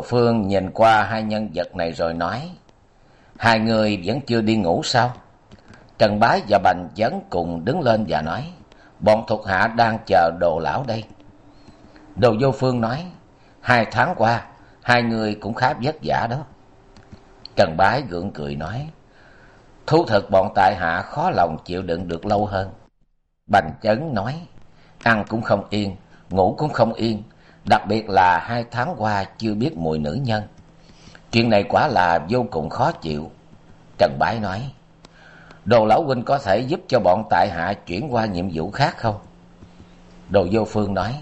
Đồ Phương nhìn qua hai nhân vật này rồi nói, hai người vẫn chưa đi ngủ sao? Trần Bái và Bành Chấn cùng đứng lên và nói, bọn thuộc hạ đang chờ đồ lão đây. Đồ Vô Phương nói, hai tháng qua, hai người cũng khá vất vả đó. Trần Bái gượng cười nói, thú thực bọn tại hạ khó lòng chịu đựng được lâu hơn. Bành Chấn nói, ăn cũng không yên, ngủ cũng không yên, đặc biệt là hai tháng qua chưa biết mùi nữ nhân. Chuyện này quả là vô cùng khó chịu. Trần Bái nói, Đồ Lão Huynh có thể giúp cho bọn tại hạ chuyển qua nhiệm vụ khác không? Đồ Vô Phương nói,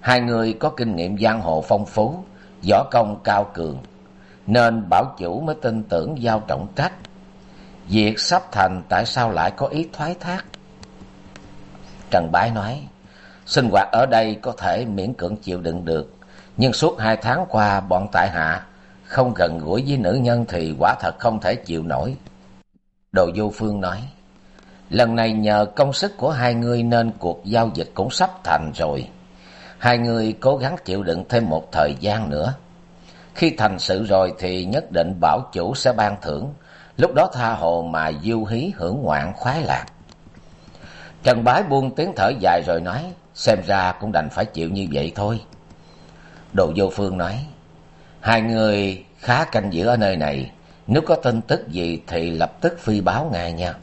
hai người có kinh nghiệm giang hồ phong phú, võ công cao cường, nên bảo chủ mới tin tưởng giao trọng trách. Việc sắp thành tại sao lại có ý thoái thác? Trần Bái nói, Sinh hoạt ở đây có thể miễn cưỡng chịu đựng được, nhưng suốt hai tháng qua bọn tại hạ không gần gũi với nữ nhân thì quả thật không thể chịu nổi. Đồ Vô Phương nói, lần này nhờ công sức của hai người nên cuộc giao dịch cũng sắp thành rồi. Hai người cố gắng chịu đựng thêm một thời gian nữa. Khi thành sự rồi thì nhất định bảo chủ sẽ ban thưởng, lúc đó tha hồ mà du hí hưởng ngoạn khoái lạc. Trần Bái buông tiếng thở dài rồi nói, xem ra cũng đành phải chịu như vậy thôi. Đồ Vô Phương nói, hai người khá canh giữ ở nơi này, nếu có tin tức gì thì lập tức phi báo ngay nha.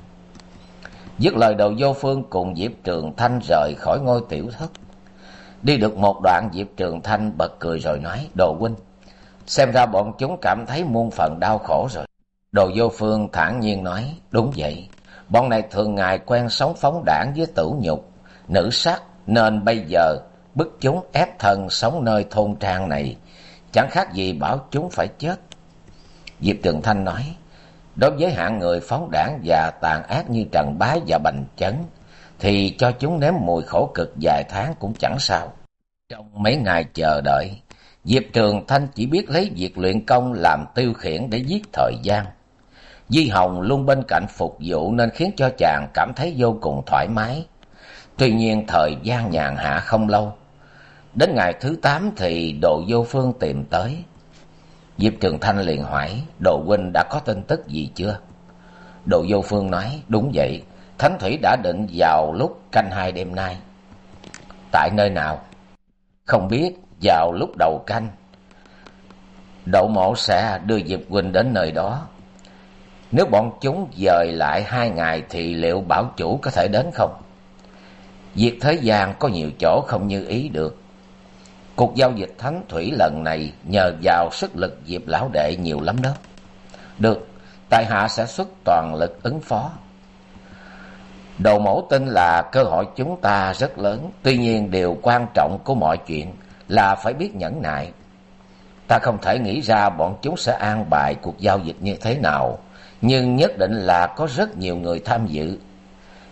Dứt lời Đồ Vô Phương cùng Diệp Trường Thanh rời khỏi ngôi tiểu thất. Đi được một đoạn Diệp Trường Thanh bật cười rồi nói, Đồ huynh, xem ra bọn chúng cảm thấy muôn phần đau khổ rồi. Đồ Vô Phương thản nhiên nói, đúng vậy, bọn này thường ngày quen sống phóng đảng với tử nhục, nữ sắc, nên bây giờ bức chúng ép thân sống nơi thôn trang này, chẳng khác gì bảo chúng phải chết. Diệp Trường Thanh nói, đối với hạng người phóng đảng và tàn ác như Trần Bái và Bành Chấn, thì cho chúng nếm mùi khổ cực vài tháng cũng chẳng sao. Trong mấy ngày chờ đợi, Diệp Trường Thanh chỉ biết lấy việc luyện công làm tiêu khiển để giết thời gian. Di Hồng luôn bên cạnh phục vụ nên khiến cho chàng cảm thấy vô cùng thoải mái. Tuy nhiên thời gian nhàn hạ không lâu. Đến ngày thứ tám thì Đồ Vô Phương tìm tới. Diệp Trường Thanh liền hỏi, Đồ Huynh đã có tin tức gì chưa? Đồ Vô Phương nói, đúng vậy, Thánh Thủy đã định vào lúc canh hai đêm nay. Tại nơi nào? Không biết, vào lúc đầu canh. Đậu mộ sẽ đưa Diệp Huynh đến nơi đó. Nếu bọn chúng dời lại hai ngày thì liệu bảo chủ có thể đến không? Việc thế gian có nhiều chỗ không như ý được. Cuộc giao dịch thánh thủy lần này nhờ vào sức lực Diệp Lão Đệ nhiều lắm đó. Được, tại hạ sẽ xuất toàn lực ứng phó. Đầu mẫu tin là cơ hội chúng ta rất lớn, tuy nhiên điều quan trọng của mọi chuyện là phải biết nhẫn nại. Ta không thể nghĩ ra bọn chúng sẽ an bài cuộc giao dịch như thế nào, nhưng nhất định là có rất nhiều người tham dự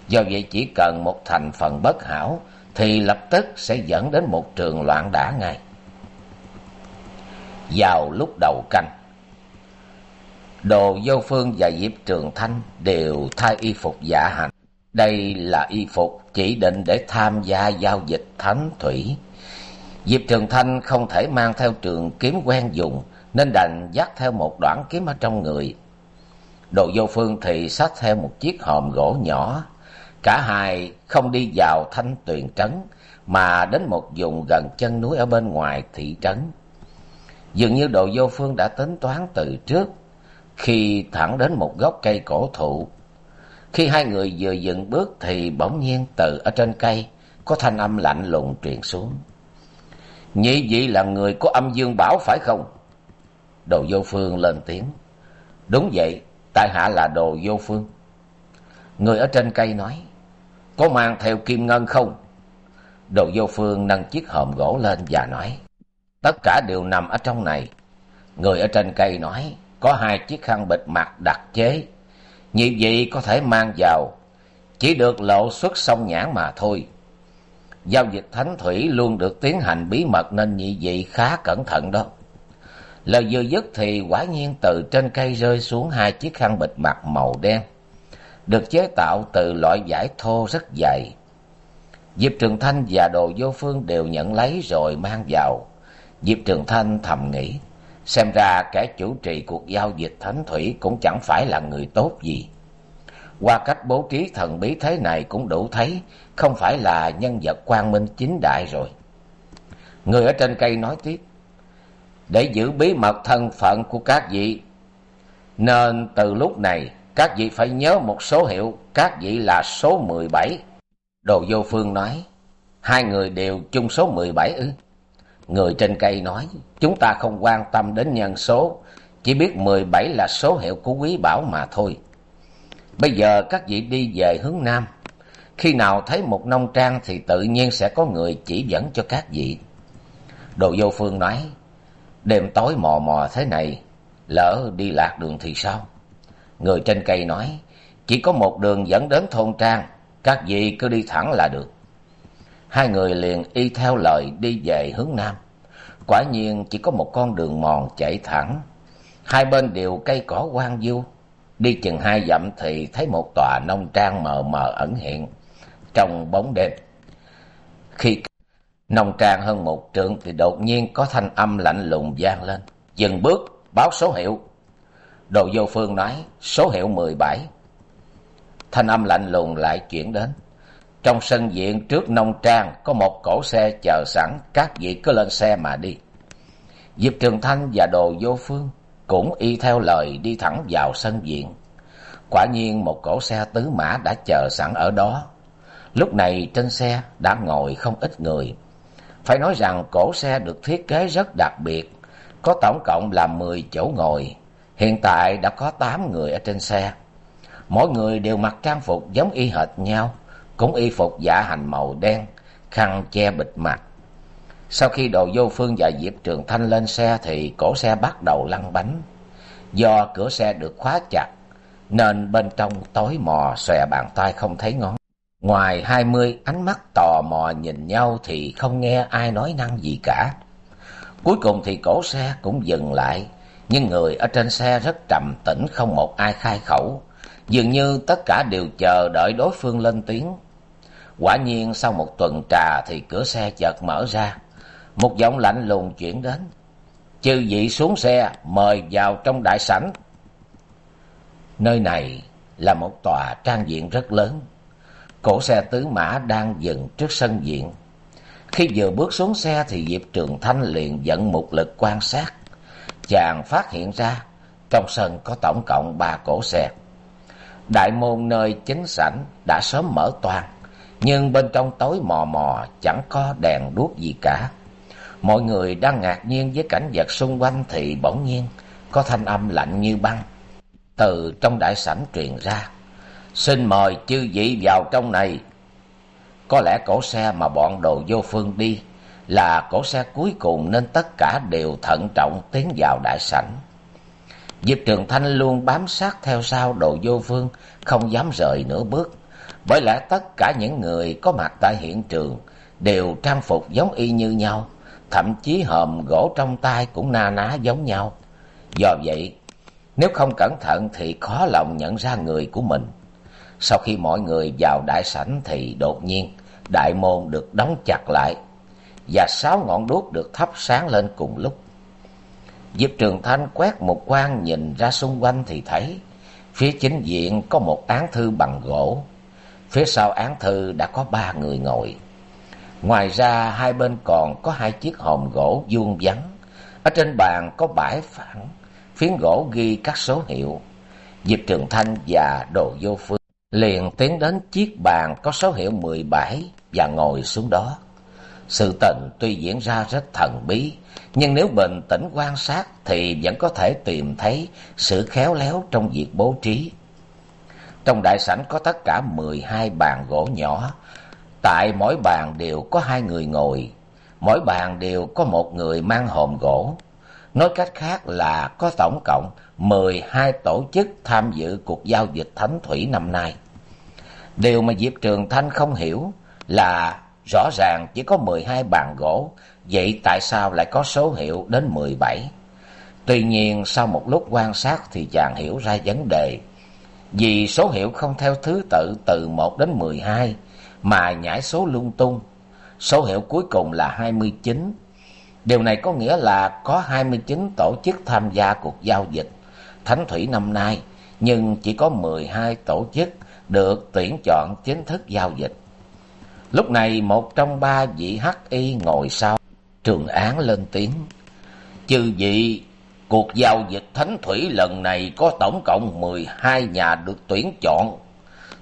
Do vậy chỉ cần một thành phần bất hảo thì lập tức sẽ dẫn đến một trường loạn đả ngay. Vào lúc đầu canh, Đồ Vô Phương và Diệp Trường Thanh đều thay y phục giả hành. Đây là y phục chỉ định để tham gia giao dịch thánh thủy. Diệp Trường Thanh không thể mang theo trường kiếm quen dùng nên đành dắt theo một đoạn kiếm ở trong người. Đồ Vô Phương thì xách theo một chiếc hòm gỗ nhỏ Cả hai không đi vào thanh tuyền trấn, mà đến một vùng gần chân núi ở bên ngoài thị trấn. Dường như đồ vô phương đã tính toán từ trước, khi thẳng đến một gốc cây cổ thụ. Khi hai người vừa dừng bước thì bỗng nhiên từ ở trên cây có thanh âm lạnh lùng truyền xuống. Nhị vị là người của âm dương bảo phải không? Đồ vô phương lên tiếng. Đúng vậy, tại hạ là đồ vô phương. Người ở trên cây nói có mang theo kim ngân không? Đồ vô phương nâng chiếc hòm gỗ lên và nói, tất cả đều nằm ở trong này. Người ở trên cây nói, có hai chiếc khăn bịt mặt đặc chế. Như vậy có thể mang vào. Chỉ được lộ xuất sông nhãn mà thôi. Giao dịch thánh thủy luôn được tiến hành bí mật nên nhị vị khá cẩn thận đó. Lời vừa dứt thì quả nhiên từ trên cây rơi xuống hai chiếc khăn bịt mặt màu đen được chế tạo từ loại vải thô rất dày. Diệp trường thanh và đồ vô phương đều nhận lấy rồi mang vào. Diệp trường thanh thầm nghĩ, xem ra kẻ chủ trì cuộc giao dịch thánh thủy cũng chẳng phải là người tốt gì. Qua cách bố trí thần bí thế này cũng đủ thấy không phải là nhân vật quang minh chính đại rồi. Người ở trên cây nói tiếp, để giữ bí mật thân phận của các vị, nên từ lúc này các vị phải nhớ một số hiệu, các vị là số mười bảy. Đồ vô phương nói, hai người đều chung số mười bảy ư? Người trên cây nói, chúng ta không quan tâm đến nhân số, chỉ biết mười bảy là số hiệu của quý bảo mà thôi. Bây giờ các vị đi về hướng nam. Khi nào thấy một nông trang thì tự nhiên sẽ có người chỉ dẫn cho các vị. Đồ vô phương nói, đêm tối mò mò thế này, lỡ đi lạc đường thì sao? Người trên cây nói, chỉ có một đường dẫn đến thôn trang, các vị cứ đi thẳng là được. Hai người liền y theo lời đi về hướng nam. Quả nhiên chỉ có một con đường mòn chạy thẳng. Hai bên đều cây cỏ hoang du đi chừng hai dặm thì thấy một tòa nông trang mờ mờ ẩn hiện trong bóng đêm. Khi nông trang hơn một trượng thì đột nhiên có thanh âm lạnh lùng vang lên. Dừng bước, báo số hiệu đồ vô phương nói, số hiệu mười bảy. Thanh âm lạnh lùng lại chuyển đến. Trong sân viện trước nông trang có một cỗ xe chờ sẵn, các vị cứ lên xe mà đi. Diệp trường thanh và đồ vô phương cũng y theo lời đi thẳng vào sân viện. Quả nhiên một cỗ xe tứ mã đã chờ sẵn ở đó. Lúc này trên xe đã ngồi không ít người. Phải nói rằng cỗ xe được thiết kế rất đặc biệt, có tổng cộng là mười chỗ ngồi hiện tại đã có tám người ở trên xe. Mỗi người đều mặc trang phục giống y hệt nhau, cũng y phục dạ hành màu đen, khăn che bịt mặt. Sau khi đồ vô phương và diệp trường thanh lên xe thì cổ xe bắt đầu lăn bánh. Do cửa xe được khóa chặt, nên bên trong tối mò, xòe bàn tay không thấy ngón. Ngoài hai mươi, ánh mắt tò mò nhìn nhau thì không nghe ai nói năng gì cả. Cuối cùng thì cổ xe cũng dừng lại nhưng người ở trên xe rất trầm tĩnh, không một ai khai khẩu. Dường như tất cả đều chờ đợi đối phương lên tiếng. Quả nhiên sau một tuần trà thì cửa xe chợt mở ra. Một giọng lạnh lùng chuyển đến. Chư vị xuống xe, mời vào trong đại sảnh. Nơi này là một tòa trang viện rất lớn. Cổ xe tứ mã đang dừng trước sân viện khi vừa bước xuống xe thì diệp trường thanh liền dẫn một lực quan sát chàng phát hiện ra. Trong sân có tổng cộng ba cổ xe. Đại môn nơi chính sảnh đã sớm mở toang, nhưng bên trong tối mò mò, chẳng có đèn đuốc gì cả. Mọi người đang ngạc nhiên với cảnh vật xung quanh thì bỗng nhiên có thanh âm lạnh như băng từ trong đại sảnh truyền ra. Xin mời chư vị vào trong này. Có lẽ cổ xe mà bọn đồ vô phương đi là cổ xe cuối cùng nên tất cả đều thận trọng tiến vào đại sảnh. Diệp trường thanh luôn bám sát theo sau đồ vô phương, không dám rời nửa bước. Bởi lẽ tất cả những người có mặt tại hiện trường đều trang phục giống y như nhau, thậm chí hòm gỗ trong tay cũng na ná giống nhau. Do vậy, nếu không cẩn thận thì khó lòng nhận ra người của mình. Sau khi mọi người vào đại sảnh thì đột nhiên, đại môn được đóng chặt lại và sáu ngọn đuốc được thắp sáng lên cùng lúc. Diệp trường thanh quét một quan nhìn ra xung quanh thì thấy, phía chính diện có một án thư bằng gỗ. Phía sau án thư đã có ba người ngồi. Ngoài ra, hai bên còn có hai chiếc hòm gỗ vuông vắn ở trên bàn có bãi phẳng, phiến gỗ ghi các số hiệu. Diệp trường thanh và đồ vô phương liền tiến đến chiếc bàn có số hiệu mười bảy và ngồi xuống đó sự tình tuy diễn ra rất thần bí, nhưng nếu bình tĩnh quan sát thì vẫn có thể tìm thấy sự khéo léo trong việc bố trí Trong đại sảnh có tất cả mười hai bàn gỗ nhỏ. Tại mỗi bàn đều có hai người ngồi. Mỗi bàn đều có một người mang hòm gỗ. Nói cách khác là có tổng cộng mười hai tổ chức tham dự cuộc giao dịch thánh thủy năm nay. Điều mà Diệp Trường Thanh không hiểu là rõ ràng chỉ có mười hai bàn gỗ, vậy tại sao lại có số hiệu đến mười bảy? Tuy nhiên sau một lúc quan sát thì chàng hiểu ra vấn đề. Vì số hiệu không theo thứ tự từ một đến mười hai mà nhảy số lung tung. Số hiệu cuối cùng là hai mươi chín. Điều này có nghĩa là có hai mươi chín tổ chức tham gia cuộc giao dịch Thánh Thủy năm nay, nhưng chỉ có mười hai tổ chức được tuyển chọn chính thức giao dịch. Lúc này một trong ba vị hắc y ngồi sau trường án lên tiếng. Chư vị, cuộc giao dịch thánh thủy lần này có tổng cộng mười hai nhà được tuyển chọn.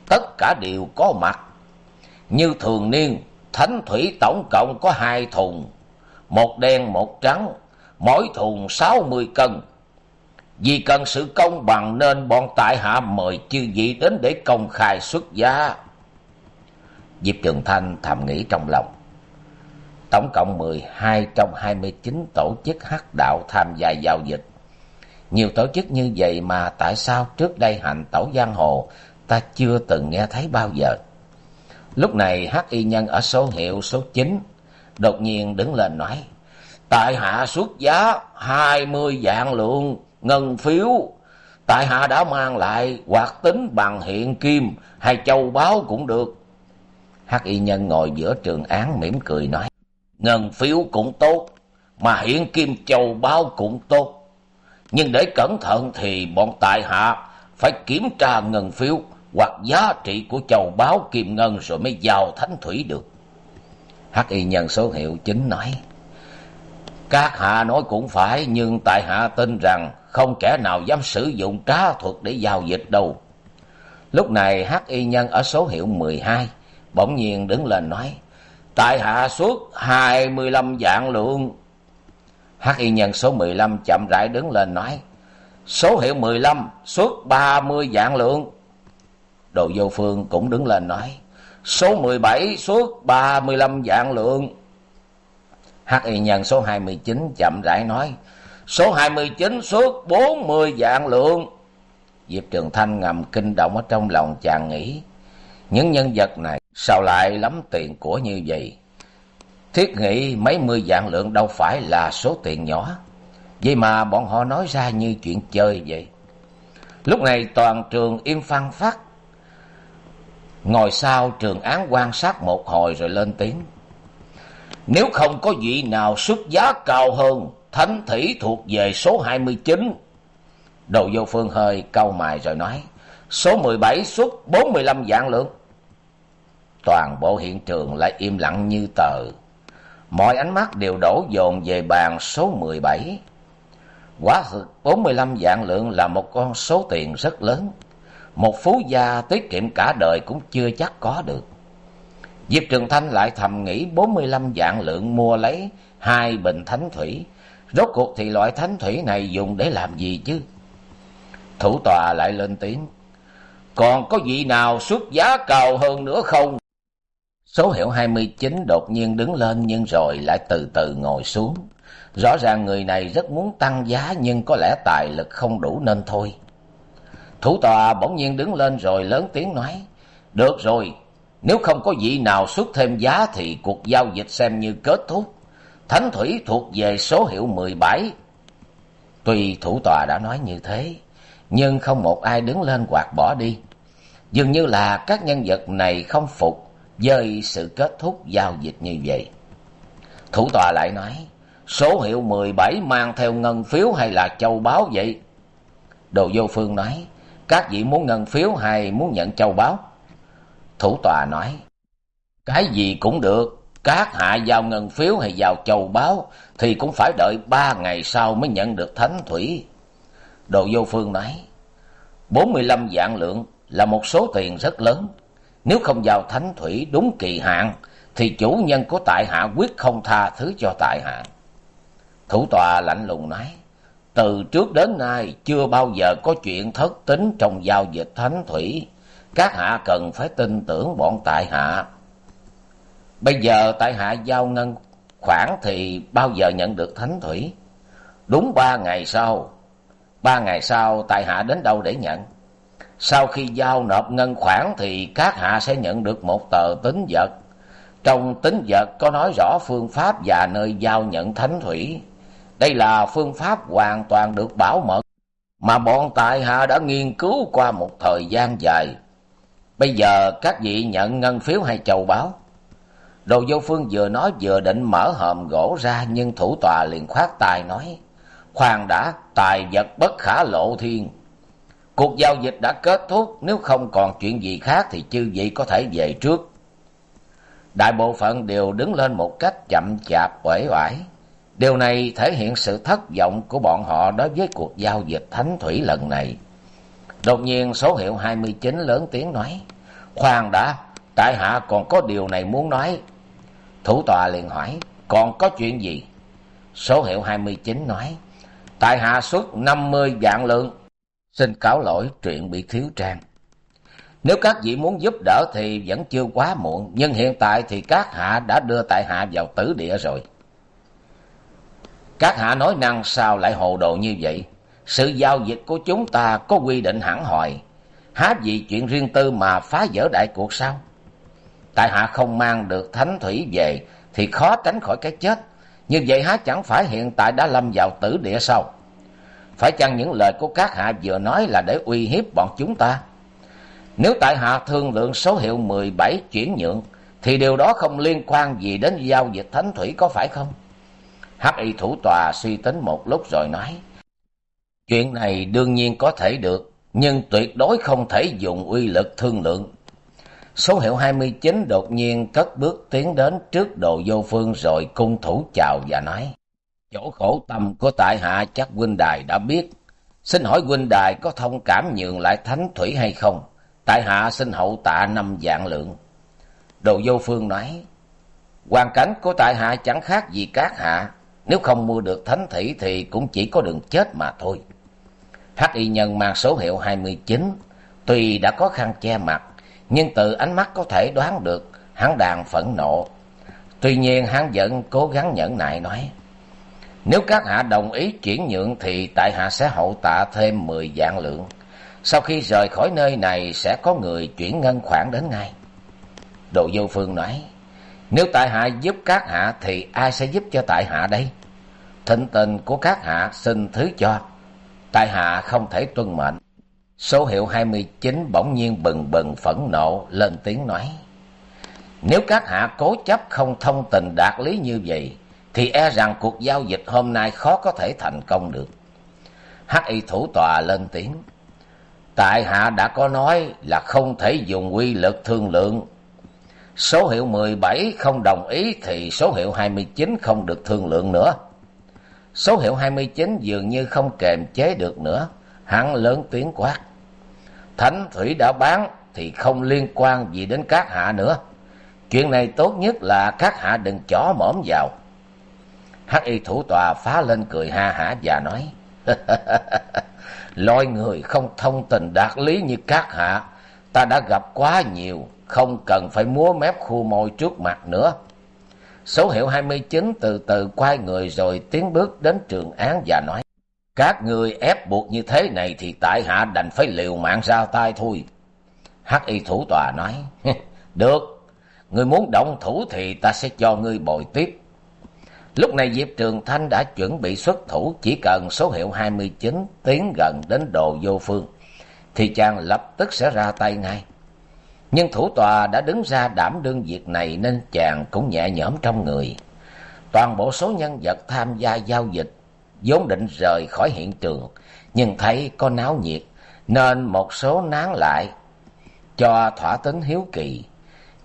Tất cả đều có mặt. Như thường niên, thánh thủy tổng cộng có hai thùng. Một đen một trắng, mỗi thùng sáu mươi cân. Vì cần sự công bằng nên bọn tại hạ mời chư vị đến để công khai xuất giá. Diệp Trường Thanh thầm nghĩ trong lòng. Tổng cộng mười hai trong hai mươi chín tổ chức hắc đạo tham gia giao dịch. Nhiều tổ chức như vậy mà tại sao trước đây hành tẩu giang hồ, ta chưa từng nghe thấy bao giờ. Lúc này hắc y nhân ở số hiệu số chín đột nhiên đứng lên nói. Tại hạ xuất giá hai mươi vạn lượng ngân phiếu. Tại hạ đã mang lại hoạt tính bằng hiện kim hay châu báu cũng được. Hắc y nhân ngồi giữa trường án mỉm cười nói. Ngân phiếu cũng tốt, mà hiện kim châu báo cũng tốt. Nhưng để cẩn thận thì bọn tại hạ phải kiểm tra ngân phiếu hoặc giá trị của châu báo kim ngân rồi mới vào thánh thủy được. Hắc y nhân số hiệu chính nói. Các hạ nói cũng phải, nhưng tại hạ tin rằng không kẻ nào dám sử dụng trá thuật để giao dịch đâu. Lúc này hắc y nhân ở số hiệu mười hai bỗng nhiên đứng lên nói, tại hạ suốt hai mươi lăm vạn lượng. Hắc y nhân số mười lăm chậm rãi đứng lên nói, số hiệu mười lăm suốt ba mươi vạn lượng. Đồ vô phương cũng đứng lên nói, số mười bảy suốt ba mươi lăm vạn lượng. Hắc y nhân số hai mươi chín chậm rãi nói, số hai mươi chín suốt bốn mươi vạn lượng. Diệp Trường Thanh ngầm kinh động ở trong lòng chàng nghĩ, những nhân vật này sao lại lắm tiền của như vậy? Thiết nghĩ mấy mươi vạn lượng đâu phải là số tiền nhỏ, vậy mà bọn họ nói ra như chuyện chơi vậy. Lúc này toàn trường im phăng phát, ngồi sau trường án quan sát một hồi rồi lên tiếng. Nếu không có vị nào xuất giá cao hơn, thánh thủy thuộc về số hai mươi chín. Đồ vô phương hơi câu mài rồi nói, số mười bảy xuất bốn mươi lăm vạn lượng. Toàn bộ hiện trường lại im lặng như tờ. Mọi ánh mắt đều đổ dồn về bàn số mười bảy. Quả thực, bốn mươi lăm vạn lượng là một con số tiền rất lớn. Một phú gia tiết kiệm cả đời cũng chưa chắc có được. Diệp Trường Thanh lại thầm nghĩ bốn mươi lăm vạn lượng mua lấy hai bình thánh thủy. Rốt cuộc thì loại thánh thủy này dùng để làm gì chứ? Thủ tòa lại lên tiếng. Còn có vị nào xuất giá cao hơn nữa không? Số hiệu hai mươi chín đột nhiên đứng lên nhưng rồi lại từ từ ngồi xuống. Rõ ràng người này rất muốn tăng giá nhưng có lẽ tài lực không đủ nên thôi. Thủ tòa bỗng nhiên đứng lên rồi lớn tiếng nói. Được rồi, nếu không có vị nào xuất thêm giá thì cuộc giao dịch xem như kết thúc. Thánh thủy thuộc về số hiệu mười bảy. Tuy thủ tòa đã nói như thế, nhưng không một ai đứng lên quạt bỏ đi. Dường như là các nhân vật này không phục với sự kết thúc giao dịch như vậy. Thủ tòa lại nói, số hiệu mười bảy mang theo ngân phiếu hay là châu báu vậy? Đồ vô phương nói, các vị muốn ngân phiếu hay muốn nhận châu báu? Thủ tòa nói, cái gì cũng được, các hạ giao ngân phiếu hay giao châu báu thì cũng phải đợi ba ngày sau mới nhận được thánh thủy. Đồ vô phương nói, bốn mươi lăm vạn lượng là một số tiền rất lớn. Nếu không giao thánh thủy đúng kỳ hạn thì chủ nhân của tại hạ quyết không tha thứ cho tại hạ. Thủ tòa lạnh lùng nói, từ trước đến nay chưa bao giờ có chuyện thất tính trong giao dịch thánh thủy. các hạ cần phải tin tưởng bọn tại hạ bây giờ tại hạ giao ngân khoản thì bao giờ nhận được thánh thủy đúng ba ngày sau ba ngày sau, tại hạ đến đâu để nhận? Sau khi giao nộp ngân khoản thì các hạ sẽ nhận được một tờ tính vật. Trong tính vật có nói rõ phương pháp và nơi giao nhận thánh thủy. Đây là phương pháp hoàn toàn được bảo mật, mà bọn tại hạ đã nghiên cứu qua một thời gian dài. Bây giờ các vị nhận ngân phiếu hay châu báu đồ vô phương vừa nói vừa định mở hòm gỗ ra, nhưng thủ tòa liền khoát tay nói khoan đã, tài vật bất khả lộ thiên. Cuộc giao dịch đã kết thúc, nếu không còn chuyện gì khác thì chư vị có thể về trước. Đại bộ phận đều đứng lên một cách chậm chạp, uể oải. Điều này thể hiện sự thất vọng của bọn họ đối với cuộc giao dịch thánh thủy lần này. Đột nhiên, số hiệu hai mươi chín lớn tiếng nói, khoan đã, tại hạ còn có điều này muốn nói. Thủ tọa liền hỏi, còn có chuyện gì? Số hiệu hai mươi chín nói tại hạ xuất năm mươi vạn lượng, xin cáo lỗi chuyện bị thiếu trang. Nếu các vị muốn giúp đỡ thì vẫn chưa quá muộn, nhưng hiện tại thì các hạ đã đưa tại hạ vào tử địa rồi. Các hạ nói năng sao lại hồ đồ như vậy? Sự giao dịch của chúng ta có quy định hẳn hòi. Há vì chuyện riêng tư mà phá vỡ đại cuộc sao? Tại hạ không mang được thánh thủy về thì khó tránh khỏi cái chết như vậy há chẳng phải hiện tại đã lâm vào tử địa sao? Phải chăng những lời của các hạ vừa nói là để uy hiếp bọn chúng ta? Nếu tại hạ thương lượng số hiệu mười bảy chuyển nhượng, thì điều đó không liên quan gì đến giao dịch thánh thủy có phải không? Hắc y thủ tòa suy tính một lúc rồi nói, chuyện này đương nhiên có thể được, nhưng tuyệt đối không thể dùng uy lực thương lượng số hiệu hai mươi chín đột nhiên cất bước tiến đến trước đồ vô phương rồi cung thủ chào và nói, chỗ khổ tâm của tại hạ chắc huynh đài đã biết. Xin hỏi huynh đài có thông cảm nhường lại thánh thủy hay không? Tại hạ xin hậu tạ năm dạng lượng. Đồ vô phương nói, hoàn cảnh của tại hạ chẳng khác gì các hạ. Nếu không mua được thánh thủy thì cũng chỉ có đường chết mà thôi. Hắc y nhân mang số hiệu hai mươi chín, tuy đã có khăn che mặt nhưng từ ánh mắt có thể đoán được hắn đang phẫn nộ. Tuy nhiên hắn vẫn cố gắng nhẫn nại nói, nếu các hạ đồng ý chuyển nhượng thì tại hạ sẽ hậu tạ thêm mười vạn lượng. Sau khi rời khỏi nơi này sẽ có người chuyển ngân khoản đến ngay. Đồ vô phương nói, nếu tại hạ giúp các hạ thì ai sẽ giúp cho tại hạ đây? Thịnh tình của các hạ xin thứ cho. Tại hạ không thể tuân mệnh số hiệu hai mươi chín bỗng nhiên bừng bừng phẫn nộ, lên tiếng nói. Nếu các hạ cố chấp không thông tình đạt lý như vậy, thì e rằng cuộc giao dịch hôm nay khó có thể thành công được. Hắc y thủ tòa lên tiếng. Tại hạ đã có nói là không thể dùng quy lực thương lượng. Số hiệu mười bảy không đồng ý thì số hiệu hai mươi chín không được thương lượng nữa. Số hiệu hai mươi chín dường như không kềm chế được nữa. Hắn lớn tiếng quát thánh thủy đã bán thì không liên quan gì đến các hạ nữa. Chuyện này tốt nhất là các hạ đừng chó mõm vào. Hắc y thủ tòa phá lên cười ha hả và nói, loài người không thông tình đạt lý như các hạ. Ta đã gặp quá nhiều, không cần phải múa mép khu môi trước mặt nữa. Số hiệu hai mươi chín từ từ quay người rồi tiến bước đến trường án và nói các người ép buộc như thế này thì tại hạ đành phải liều mạng ra tay thôi. Hắc y thủ tòa nói, được người muốn động thủ thì ta sẽ cho ngươi bồi tiếp. Lúc này diệp trường thanh đã chuẩn bị xuất thủ, chỉ cần số hiệu hai mươi chín tiến gần đến đồ vô phương, thì chàng lập tức sẽ ra tay ngay. Nhưng thủ tòa đã đứng ra đảm đương việc này nên chàng cũng nhẹ nhõm trong người. Toàn bộ số nhân vật tham gia giao dịch vốn định rời khỏi hiện trường, nhưng thấy có náo nhiệt, nên một số nán lại cho thỏa tính hiếu kỳ.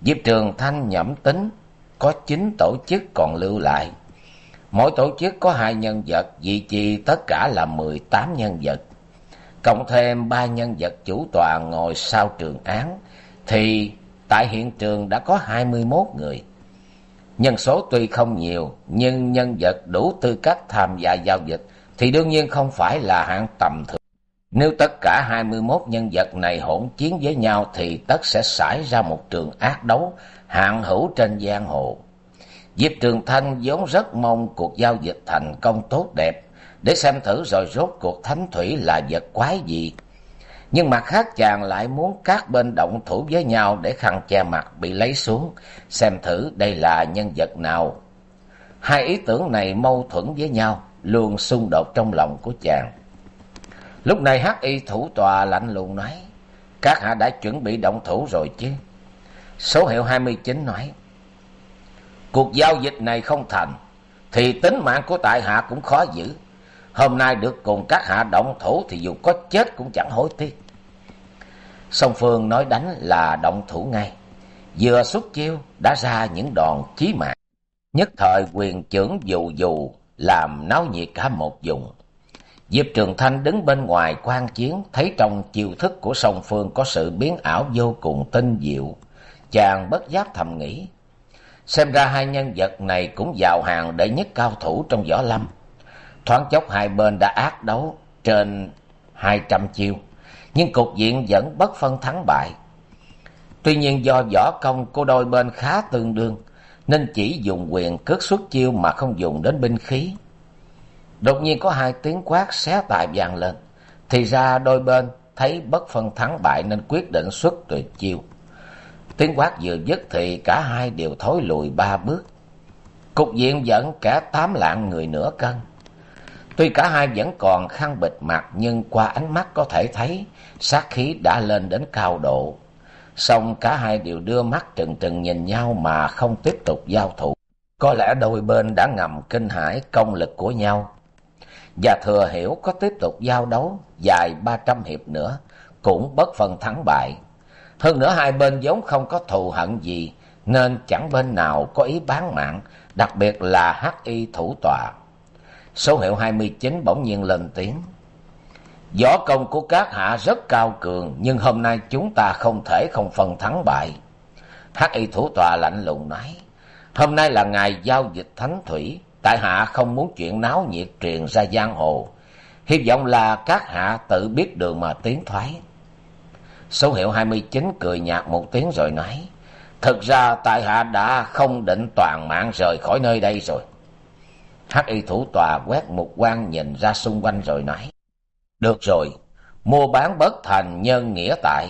Diệp trường thanh nhẩm tính, có chín tổ chức còn lưu lại. Mỗi tổ chức có hai nhân vật, vị chi tất cả là mười tám nhân vật. Cộng thêm ba nhân vật chủ tòa ngồi sau trường án, thì tại hiện trường đã có hai mươi mốt người nhân số tuy không nhiều, nhưng nhân vật đủ tư cách tham gia giao dịch thì đương nhiên không phải là hạng tầm thường Nếu tất cả hai mươi 21 nhân vật này hỗn chiến với nhau thì tất sẽ xảy ra một trường ác đấu, hạng hữu trên giang hồ. Diệp Trường Thanh vốn rất mong cuộc giao dịch thành công tốt đẹp để xem thử rồi rốt cuộc thánh thủy là vật quái gì. Nhưng mặt khác chàng lại muốn các bên động thủ với nhau để khăn che mặt bị lấy xuống, xem thử đây là nhân vật nào. Hai ý tưởng này mâu thuẫn với nhau, luôn xung đột trong lòng của chàng. Lúc này hắc y thủ tòa lạnh lùng nói, các hạ đã chuẩn bị động thủ rồi chứ. Số hiệu hai mươi chín nói, cuộc giao dịch này không thành, thì tính mạng của tại hạ cũng khó giữ. Hôm nay được cùng các hạ động thủ thì dù có chết cũng chẳng hối tiếc. Song Phương nói đánh là động thủ ngay. Vừa xuất chiêu đã ra những đòn chí mạng. Nhất thời quyền trưởng dù dù làm náo nhiệt cả một vùng. Diệp Trường Thanh đứng bên ngoài quan chiến, thấy trong chiêu thức của song phương có sự biến ảo vô cùng tinh diệu. Chàng bất giác thầm nghĩ, xem ra hai nhân vật này cũng vào hàng để nhất cao thủ trong võ lâm. Thoáng chốc hai bên đã ác đấu trên hai trăm chiêu, nhưng cục diện vẫn bất phân thắng bại. Tuy nhiên do võ công của đôi bên khá tương đương, nên chỉ dùng quyền cướp xuất chiêu mà không dùng đến binh khí. Đột nhiên có hai tiếng quát xé tài vang lên, thì ra đôi bên thấy bất phân thắng bại nên quyết định xuất tuyệt chiêu. Tiếng quát vừa dứt thì cả hai đều thối lùi ba bước. Cục diện vẫn cả tám lạng người nửa cân. Tuy cả hai vẫn còn khăn bịt mặt nhưng qua ánh mắt có thể thấy sát khí đã lên đến cao độ. song cả hai đều đưa mắt trừng trừng nhìn nhau mà không tiếp tục giao thủ. Có lẽ đôi bên đã ngầm kinh hãi công lực của nhau. Và thừa hiểu có tiếp tục giao đấu dài ba trăm hiệp nữa cũng bất phân thắng bại. Hơn nữa hai bên giống không có thù hận gì nên chẳng bên nào có ý bán mạng, đặc biệt là hắc y thủ tọa. Số hiệu hai mươi chín bỗng nhiên lên tiếng. Võ công của các hạ rất cao cường, nhưng hôm nay chúng ta không thể không phân thắng bại. Hắc y thủ tòa lạnh lùng nói, hôm nay là ngày giao dịch thánh thủy, tại hạ không muốn chuyện náo nhiệt truyền ra giang hồ. Hy vọng là các hạ tự biết đường mà tiến thoái. Số hiệu hai mươi chín cười nhạt một tiếng rồi nói, Thực ra tại hạ đã không định toàn mạng rời khỏi nơi đây rồi. Hắc y thủ tòa quét một quan nhìn ra xung quanh rồi nói. Được rồi, mua bán bất thành nhân nghĩa tại.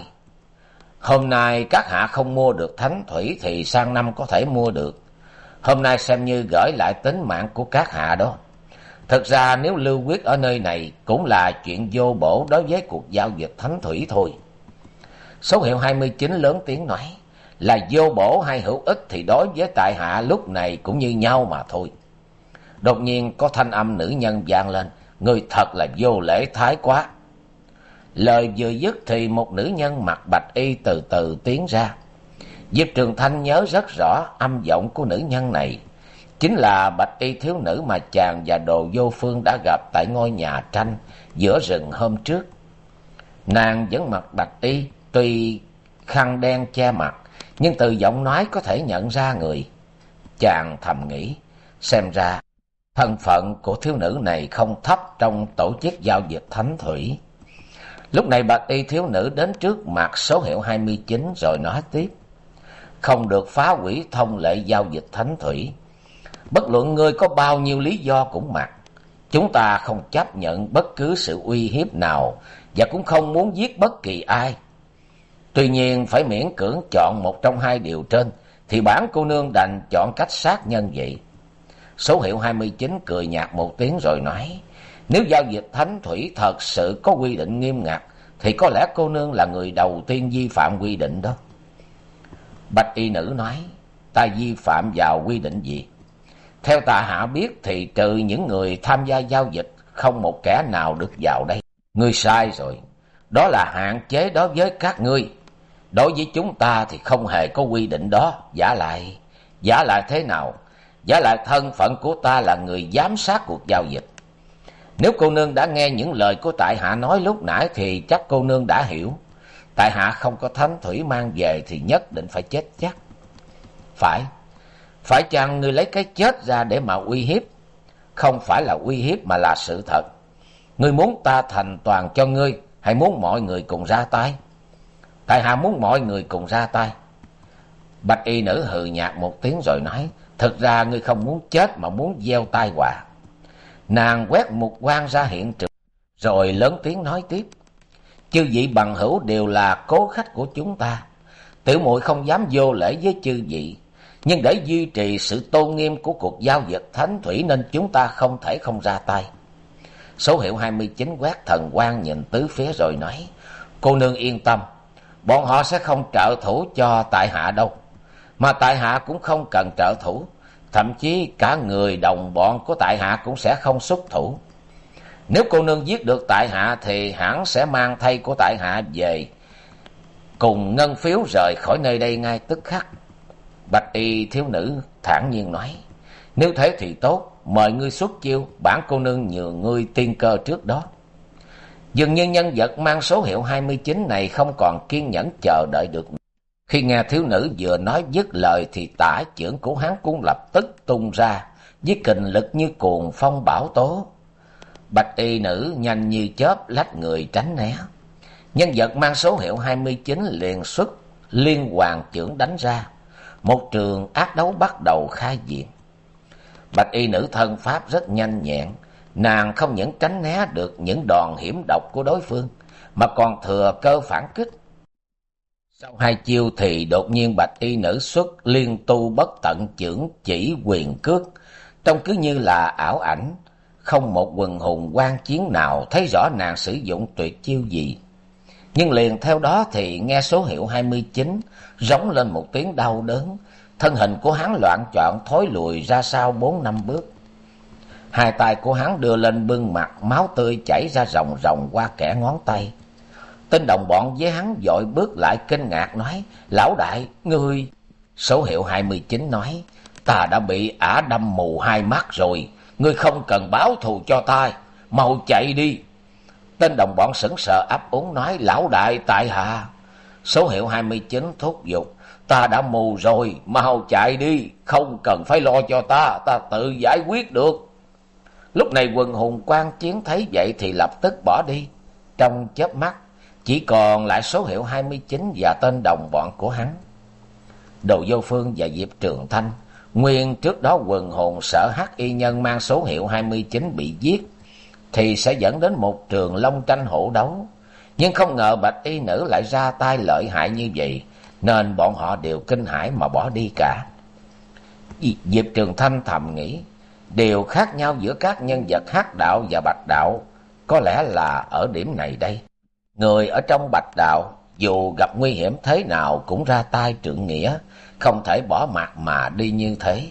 Hôm nay các hạ không mua được thánh thủy thì sang năm có thể mua được. Hôm nay xem như gửi lại tính mạng của các hạ đó. Thực ra nếu lưu quyết ở nơi này cũng là chuyện vô bổ đối với cuộc giao dịch thánh thủy thôi. Số hiệu hai mươi chín lớn tiếng nói là vô bổ hay hữu ích thì đối với tại hạ lúc này cũng như nhau mà thôi. Đột nhiên có thanh âm nữ nhân vang lên, người thật là vô lễ thái quá. Lời vừa dứt thì một nữ nhân mặc bạch y từ từ tiến ra. Diệp Trường Thanh nhớ rất rõ âm giọng của nữ nhân này. Chính là bạch y thiếu nữ mà chàng và đồ vô phương đã gặp tại ngôi nhà tranh giữa rừng hôm trước. Nàng vẫn mặc bạch y, tuy khăn đen che mặt, nhưng từ giọng nói có thể nhận ra người. Chàng thầm nghĩ, xem ra Thân phận của thiếu nữ này không thấp trong tổ chức giao dịch thánh thủy. Lúc này bạch y thiếu nữ đến trước mặt số hiệu hai mươi chín rồi nói tiếp. Không được phá hủy thông lệ giao dịch thánh thủy. Bất luận ngươi có bao nhiêu lý do cũng mặc. Chúng ta không chấp nhận bất cứ sự uy hiếp nào và cũng không muốn giết bất kỳ ai. Tuy nhiên phải miễn cưỡng chọn một trong hai điều trên thì bản cô nương đành chọn cách sát nhân vậy. Số hiệu hai mươi chín cười nhạt một tiếng rồi nói, nếu giao dịch thánh thủy thật sự có quy định nghiêm ngặt, thì có lẽ cô nương là người đầu tiên vi phạm quy định đó. Bạch y nữ nói, ta vi phạm vào quy định gì? Theo tà hạ biết thì trừ những người tham gia giao dịch, không một kẻ nào được vào đây. Ngươi sai rồi, đó là hạn chế đối với các ngươi. Đối với chúng ta thì không hề có quy định đó, giả lại, giả lại thế nào? Giả lại thân phận của ta là người giám sát cuộc giao dịch. Nếu cô nương đã nghe những lời của tại hạ nói lúc nãy thì chắc cô nương đã hiểu. Tại hạ không có thánh thủy mang về thì nhất định phải chết chắc. Phải, phải chăng ngươi lấy cái chết ra để mà uy hiếp? Không phải là uy hiếp mà là sự thật. Ngươi muốn ta thành toàn cho ngươi hay muốn mọi người cùng ra tay tại hạ muốn mọi người cùng ra tay bạch y nữ hừ nhạt một tiếng rồi nói thực ra ngươi không muốn chết mà muốn gieo tai họa. Nàng quét một quan ra hiện trường, rồi lớn tiếng nói tiếp. Chư vị bằng hữu đều là cố khách của chúng ta. Tiểu muội không dám vô lễ với chư vị, nhưng để duy trì sự tôn nghiêm của cuộc giao dịch thánh thủy nên chúng ta không thể không ra tay. Số hiệu hai mươi chín quét thần quan nhìn tứ phía rồi nói, cô nương yên tâm, bọn họ sẽ không trợ thủ cho tại hạ đâu mà tại hạ cũng không cần trợ thủ. Thậm chí cả người đồng bọn của tại hạ cũng sẽ không xuất thủ. Nếu cô nương giết được tại hạ thì hãng sẽ mang thay của tại hạ về. Cùng ngân phiếu rời khỏi nơi đây ngay tức khắc. Bạch y thiếu nữ thản nhiên nói, nếu thế thì tốt, mời ngươi xuất chiêu, bản cô nương nhường ngươi tiên cơ trước đó. Dường như nhân vật mang số hiệu hai mươi chín này không còn kiên nhẫn chờ đợi được khi nghe thiếu nữ vừa nói dứt lời thì tả trưởng của hắn cũng lập tức tung ra với kình lực như cuồng phong bão tố. Bạch y nữ nhanh như chớp lách người tránh né. Nhân vật mang số hiệu hai mươi chín liền xuất, liên hoàn trưởng đánh ra. Một trường ác đấu bắt đầu khai diện. Bạch y nữ thân pháp rất nhanh nhẹn. Nàng không những tránh né được những đòn hiểm độc của đối phương, mà còn thừa cơ phản kích sau hai chiêu thì đột nhiên bạch y nữ xuất liên tu bất tận chưởng chỉ quyền cước. Trông cứ như là ảo ảnh. Không một quần hùng quan chiến nào thấy rõ nàng sử dụng tuyệt chiêu gì. Nhưng liền theo đó thì nghe số hiệu hai mươi chín, rống lên một tiếng đau đớn. Thân hình của hắn loạn trọn thối lùi ra sau bốn năm bước. Hai tay của hắn đưa lên bưng mặt, máu tươi chảy ra ròng ròng qua kẻ ngón tay tên đồng bọn với hắn dội bước lại kinh ngạc nói, lão đại, ngươi số hiệu hai mươi chín nói, ta đã bị ả đâm mù hai mắt rồi. Ngươi không cần báo thù cho ta. Mau chạy đi. Tên đồng bọn sững sờ ấp úng nói, lão đại, tại hạ. Số hiệu hai mươi chín thúc giục, ta đã mù rồi, mau chạy đi. Không cần phải lo cho ta ta tự giải quyết được. Lúc này quần hùng quan chiến thấy vậy thì lập tức bỏ đi. Trong chớp mắt chỉ còn lại số hiệu hai mươi chín và tên đồng bọn của hắn. Đồ vô phương và diệp trường thanh, nguyên trước đó quần hồn sợ hắc y nhân mang số hiệu hai mươi chín bị giết, thì sẽ dẫn đến một trường long tranh hổ đấu. Nhưng không ngờ bạch y nữ lại ra tay lợi hại như vậy, nên bọn họ đều kinh hãi mà bỏ đi cả. Diệp trường thanh thầm nghĩ, điều khác nhau giữa các nhân vật hắc đạo và bạch đạo có lẽ là ở điểm này đây người ở trong bạch đạo, dù gặp nguy hiểm thế nào cũng ra tay trượng nghĩa, không thể bỏ mặt mà đi như thế.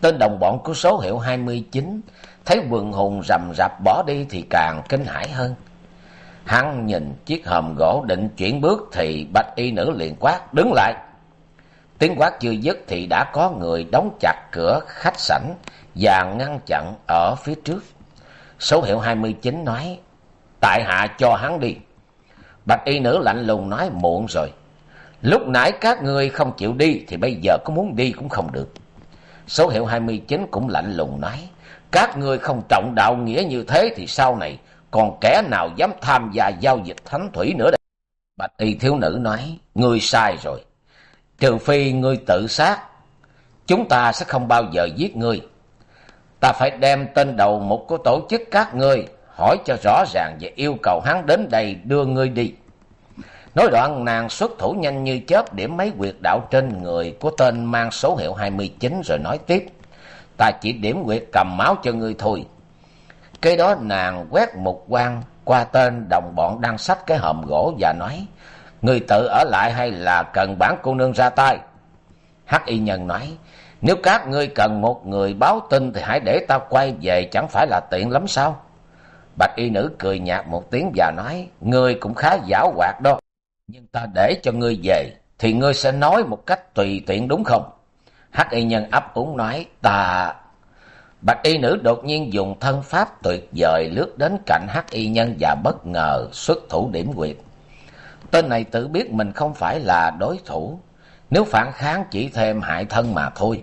Tên đồng bọn của số hiệu hai mươi chín, thấy quần hùng rầm rập bỏ đi thì càng kinh hãi hơn. Hắn nhìn chiếc hòm gỗ định chuyển bước thì bạch y nữ liền quát, đứng lại! Tiếng quát chưa dứt thì đã có người đóng chặt cửa khách sảnh và ngăn chặn ở phía trước. Số hiệu hai mươi chín nói tại hạ cho hắn đi. Bạch y nữ lạnh lùng nói, muộn rồi. Lúc nãy các ngươi không chịu đi thì bây giờ có muốn đi cũng không được. Số hiệu hai mươi chín cũng lạnh lùng nói, các ngươi không trọng đạo nghĩa như thế thì sau này còn kẻ nào dám tham gia giao dịch thánh thủy nữa đây? Bạch y thiếu nữ nói, ngươi sai rồi. Trừ phi ngươi tự sát, chúng ta sẽ không bao giờ giết ngươi. Ta phải đem tên đầu một của tổ chức các ngươi hỏi cho rõ ràng và yêu cầu hắn đến đây đưa ngươi đi. Nói đoạn, nàng xuất thủ nhanh như chớp điểm mấy quyệt đạo trên người của tên mang số hiệu hai mươi chín rồi nói tiếp. Ta chỉ điểm quyệt cầm máu cho ngươi thôi. Kế đó, nàng quét một quan qua tên đồng bọn đang xách cái hòm gỗ và nói người tự ở lại hay là cần bản cô nương ra tay? Hắc y nhân nói, nếu các ngươi cần một người báo tin thì hãy để ta quay về, chẳng phải là tiện lắm sao? Bạch y nữ cười nhạt một tiếng và nói, ngươi cũng khá giả hoạt đó. Nhưng ta để cho ngươi về, thì ngươi sẽ nói một cách tùy tiện đúng không? Hắc y nhân ấp úng nói, ta bạch y nữ đột nhiên dùng thân pháp tuyệt vời lướt đến cạnh hắc y nhân và bất ngờ xuất thủ điểm quyệt tên này tự biết mình không phải là đối thủ, nếu phản kháng chỉ thêm hại thân mà thôi.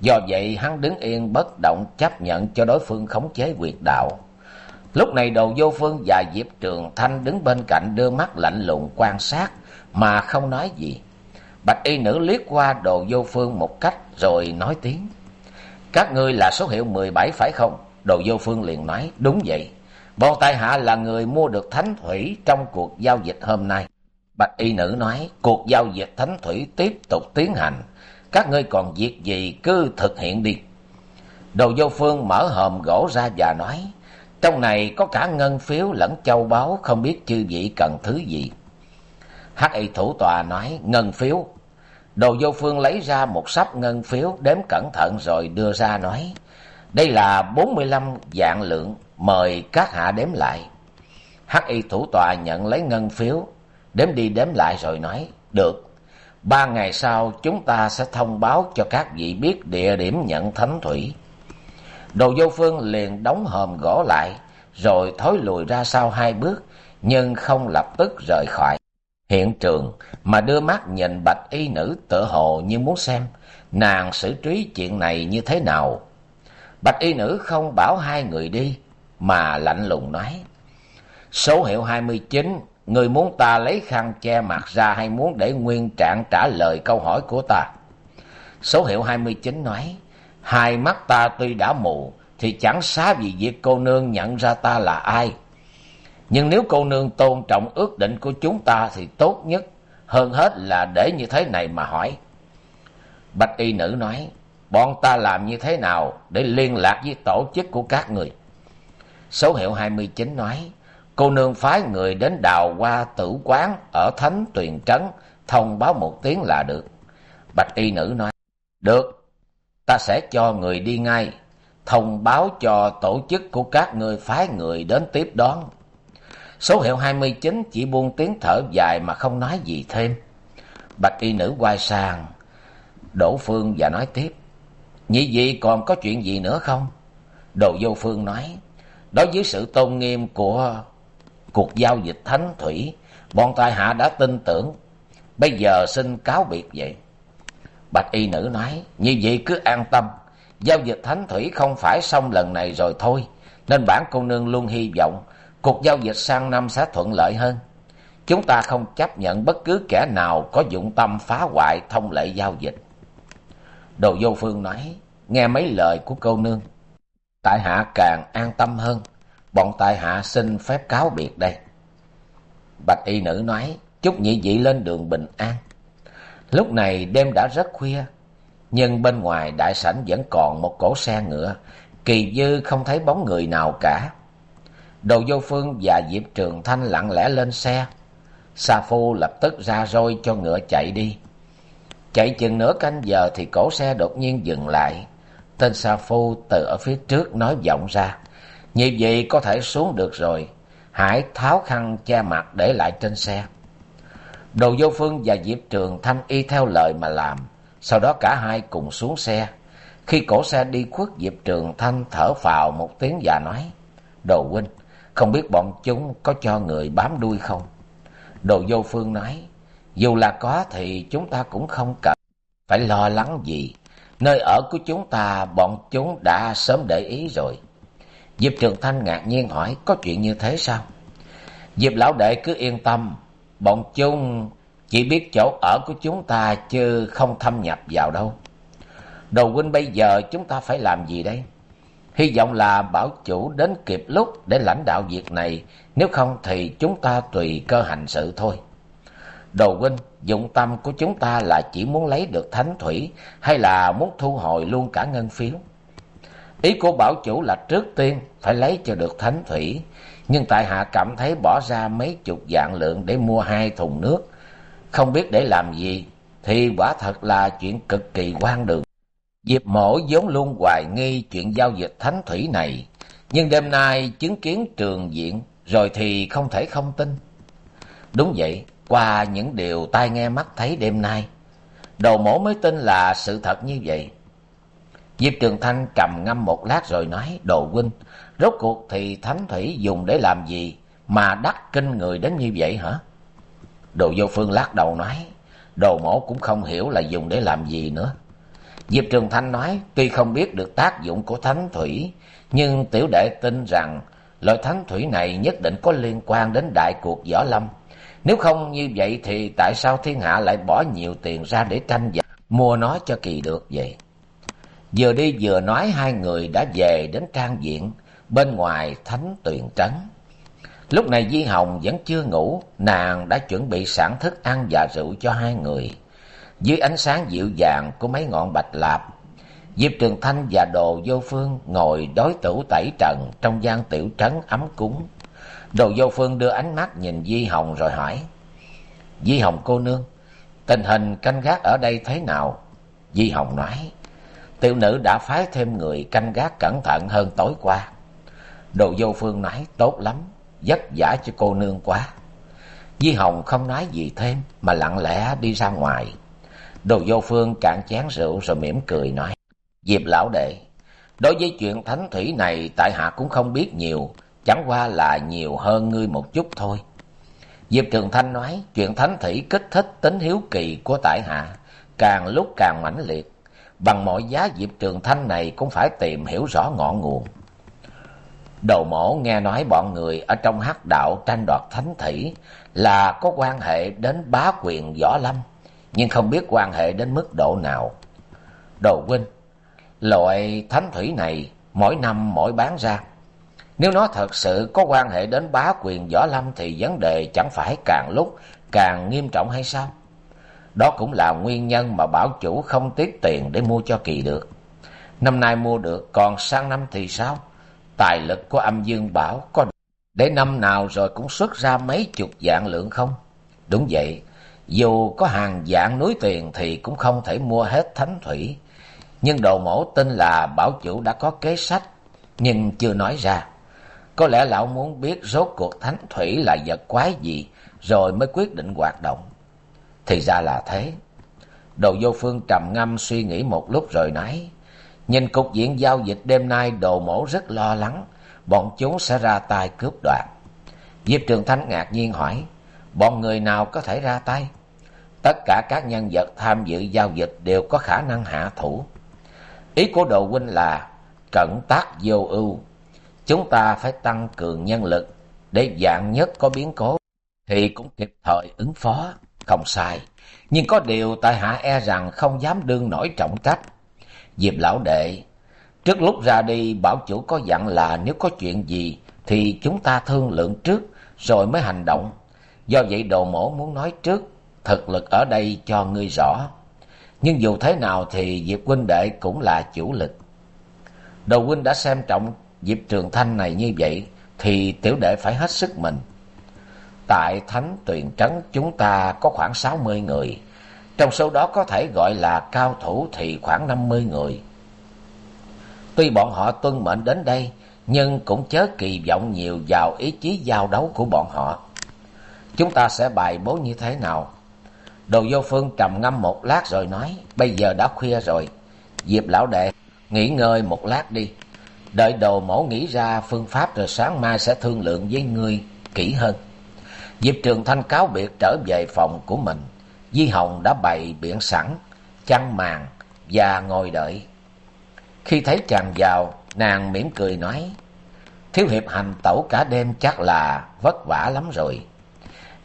Do vậy hắn đứng yên bất động chấp nhận cho đối phương khống chế quyệt đạo lúc này đầu vô phương và diệp trường thanh đứng bên cạnh đưa mắt lạnh lùng quan sát, mà không nói gì. Bạch y nữ liếc qua đồ vô phương một cách rồi nói tiếng. Các ngươi là số hiệu mười bảy phải không? Đồ vô phương liền nói, đúng vậy. Bọn tại hạ là người mua được thánh thủy trong cuộc giao dịch hôm nay. Bạch y nữ nói, cuộc giao dịch thánh thủy tiếp tục tiến hành. Các ngươi còn việc gì cứ thực hiện đi. Đồ vô phương mở hòm gỗ ra và nói trong này có cả ngân phiếu lẫn châu báu, không biết chư vị cần thứ gì. Hắc y thủ tòa nói, ngân phiếu. Đồ vô phương lấy ra một sắp ngân phiếu, đếm cẩn thận rồi đưa ra nói, đây là bốn mươi lăm vạn lượng, mời các hạ đếm lại. Hắc y thủ tòa nhận lấy ngân phiếu, đếm đi đếm lại rồi nói, được, ba ngày sau chúng ta sẽ thông báo cho các vị biết địa điểm nhận thánh thủy đồ vô phương liền đóng hòm gỗ lại, rồi thối lùi ra sau hai bước, nhưng không lập tức rời khỏi. Hiện trường mà đưa mắt nhìn bạch y nữ tựa hồ như muốn xem, nàng xử trí chuyện này như thế nào. Bạch y nữ không bảo hai người đi, mà lạnh lùng nói, số hiệu hai mươi chín, người muốn ta lấy khăn che mặt ra hay muốn để nguyên trạng trả lời câu hỏi của ta? Số hiệu hai mươi chín nói hai mắt ta tuy đã mù, thì chẳng xá vì việc cô nương nhận ra ta là ai. Nhưng nếu cô nương tôn trọng ước định của chúng ta thì tốt nhất, hơn hết là để như thế này mà hỏi. Bạch y nữ nói, bọn ta làm như thế nào để liên lạc với tổ chức của các người? Số hiệu hai mươi chín nói, cô nương phái người đến đào qua tử quán ở thánh tuyền trấn, thông báo một tiếng là được. Bạch y nữ nói, được ta sẽ cho người đi ngay, thông báo cho tổ chức của các ngươi phái người đến tiếp đón. Số hiệu hai mươi chín chỉ buông tiếng thở dài mà không nói gì thêm. Bạch y nữ quay sang, đỗ phương và nói tiếp, nhị vị còn có chuyện gì nữa không? Đồ vô phương nói, đối với sự tôn nghiêm của cuộc giao dịch thánh thủy, bọn tài hạ đã tin tưởng. Bây giờ xin cáo biệt vậy bạch y nữ nói, như vậy cứ an tâm. Giao dịch thánh thủy không phải xong lần này rồi thôi, nên bản cô nương luôn hy vọng cuộc giao dịch sang năm sẽ thuận lợi hơn. Chúng ta không chấp nhận bất cứ kẻ nào có dụng tâm phá hoại thông lệ giao dịch. Đồ vô phương nói, nghe mấy lời của cô nương, tại hạ càng an tâm hơn. Bọn tại hạ xin phép cáo biệt đây. Bạch y nữ nói, chúc nhị vị lên đường bình an lúc này đêm đã rất khuya, nhưng bên ngoài đại sảnh vẫn còn một cỗ xe ngựa, kỳ dư không thấy bóng người nào cả. Đồ vô phương và diệp trường thanh lặng lẽ lên xe. Sa phu lập tức ra roi cho ngựa chạy đi. Chạy chừng nửa canh giờ thì cổ xe đột nhiên dừng lại. Tên sa phu từ ở phía trước nói vọng ra như vậy có thể xuống được rồi. Hãy tháo khăn che mặt để lại trên xe đồ vô phương và diệp trường thanh y theo lời mà làm. Sau đó cả hai cùng xuống xe. Khi cổ xe đi khuất, diệp trường thanh thở phào một tiếng và nói, đồ huynh, không biết bọn chúng có cho người bám đuôi không? Đồ vô phương nói, dù là có thì chúng ta cũng không cần. Phải lo lắng gì? Nơi ở của chúng ta, bọn chúng đã sớm để ý rồi. Diệp trường thanh ngạc nhiên hỏi, có chuyện như thế sao? Diệp lão đệ cứ yên tâm bọn chúng chỉ biết chỗ ở của chúng ta chứ không thâm nhập vào đâu. Đồ huynh bây giờ chúng ta phải làm gì đây? Hy vọng là bảo chủ đến kịp lúc để lãnh đạo việc này, nếu không thì chúng ta tùy cơ hành sự thôi. Đồ huynh, dụng tâm của chúng ta là chỉ muốn lấy được thánh thủy hay là muốn thu hồi luôn cả ngân phiếu? Ý của bảo chủ là trước tiên phải lấy cho được thánh thủy nhưng tại hạ cảm thấy bỏ ra mấy chục vạn lượng để mua hai thùng nước. Không biết để làm gì, thì quả thật là chuyện cực kỳ quan đường. Diệp mổ vốn luôn hoài nghi chuyện giao dịch thánh thủy này. Nhưng đêm nay chứng kiến trường diện, rồi thì không thể không tin. Đúng vậy, qua những điều tai nghe mắt thấy đêm nay đầu mổ mới tin là sự thật như vậy. Diệp trường thanh trầm ngâm một lát rồi nói, đồ huynh rốt cuộc thì thánh thủy dùng để làm gì mà đắc kinh người đến như vậy hả? Đồ vô phương lắc đầu nói, đồ mổ cũng không hiểu là dùng để làm gì nữa. Diệp trường thanh nói, tuy không biết được tác dụng của thánh thủy, nhưng tiểu đệ tin rằng loại thánh thủy này nhất định có liên quan đến đại cuộc võ lâm. Nếu không như vậy thì tại sao thiên hạ lại bỏ nhiều tiền ra để tranh giành, mua nó cho kỳ được vậy? Vừa đi vừa nói hai người đã về đến trang viện bên ngoài thánh tuyền trấn. Lúc này di hồng vẫn chưa ngủ, nàng đã chuẩn bị sẵn thức ăn và rượu cho hai người. Dưới ánh sáng dịu dàng của mấy ngọn bạch lạp, diệp trường thanh và đồ vô phương ngồi đối tủ tẩy trần trong gian tiểu trấn ấm cúng. Đồ vô phương đưa ánh mắt nhìn di hồng rồi hỏi, di hồng cô nương, tình hình canh gác ở đây thế nào? Di hồng nói, tiểu nữ đã phái thêm người canh gác cẩn thận hơn tối qua đồ vô phương nói tốt lắm, vất vả cho cô nương quá. Di hồng không nói gì thêm, mà lặng lẽ đi ra ngoài. Đồ vô phương cạn chén rượu rồi mỉm cười nói, diệp lão đệ, đối với chuyện thánh thủy này tại hạ cũng không biết nhiều, chẳng qua là nhiều hơn ngươi một chút thôi. Diệp trường thanh nói, chuyện thánh thủy kích thích tính hiếu kỳ của tại hạ, càng lúc càng mãnh liệt. Bằng mọi giá diệp trường thanh này cũng phải tìm hiểu rõ ngọn nguồn đầu mổ nghe nói bọn người ở trong hắc đạo tranh đoạt thánh thủy là có quan hệ đến bá quyền võ lâm, nhưng không biết quan hệ đến mức độ nào. Đồ huynh, loại thánh thủy này mỗi năm mỗi bán ra. Nếu nó thật sự có quan hệ đến bá quyền võ lâm thì vấn đề chẳng phải càng lúc càng nghiêm trọng hay sao? Đó cũng là nguyên nhân mà bảo chủ không tiếc tiền để mua cho kỳ được. Năm nay mua được, còn sang năm thì sao? Tài lực của âm dương bảo có để năm nào rồi cũng xuất ra mấy chục vạn lượng không? Đúng vậy, dù có hàng vạn núi tiền thì cũng không thể mua hết thánh thủy. Nhưng đồ mổ tin là bảo chủ đã có kế sách, nhưng chưa nói ra. Có lẽ lão muốn biết rốt cuộc thánh thủy là vật quái gì rồi mới quyết định hoạt động. Thì ra là thế. Đồ vô phương trầm ngâm suy nghĩ một lúc rồi nói nhìn cục diện giao dịch đêm nay, đồ mổ rất lo lắng. Bọn chúng sẽ ra tay cướp đoạt. Diệp trường thanh ngạc nhiên hỏi, bọn người nào có thể ra tay? Tất cả các nhân vật tham dự giao dịch đều có khả năng hạ thủ. Ý của đồ huynh là cận tác vô ưu. Chúng ta phải tăng cường nhân lực. Để dạng nhất có biến cố thì cũng kịp thời ứng phó. Không sai. Nhưng có điều tại hạ e rằng không dám đương nổi trọng trách diệp lão đệ. Trước lúc ra đi, bảo chủ có dặn là nếu có chuyện gì thì chúng ta thương lượng trước rồi mới hành động. Do vậy đồ mổ muốn nói trước, thực lực ở đây cho ngươi rõ. Nhưng dù thế nào thì diệp huynh đệ cũng là chủ lực. Đồ huynh đã xem trọng diệp trường thanh này như vậy thì tiểu đệ phải hết sức mình. Tại thánh tuyền trấn chúng ta có khoảng sáu mươi người trong số đó có thể gọi là cao thủ thì khoảng năm mươi người. Tuy bọn họ tuân mệnh đến đây, nhưng cũng chớ kỳ vọng nhiều vào ý chí giao đấu của bọn họ. Chúng ta sẽ bài bố như thế nào? Đồ vô phương trầm ngâm một lát rồi nói, bây giờ đã khuya rồi. Diệp lão đệ, nghỉ ngơi một lát đi. Đợi đồ mổ nghĩ ra phương pháp rồi sáng mai sẽ thương lượng với ngươi kỹ hơn. Diệp trường thanh cáo biệt trở về phòng của mình di hồng đã bày biện sẵn, chăn màn và ngồi đợi. Khi thấy chàng vào, nàng mỉm cười nói, thiếu hiệp hành tẩu cả đêm chắc là vất vả lắm rồi.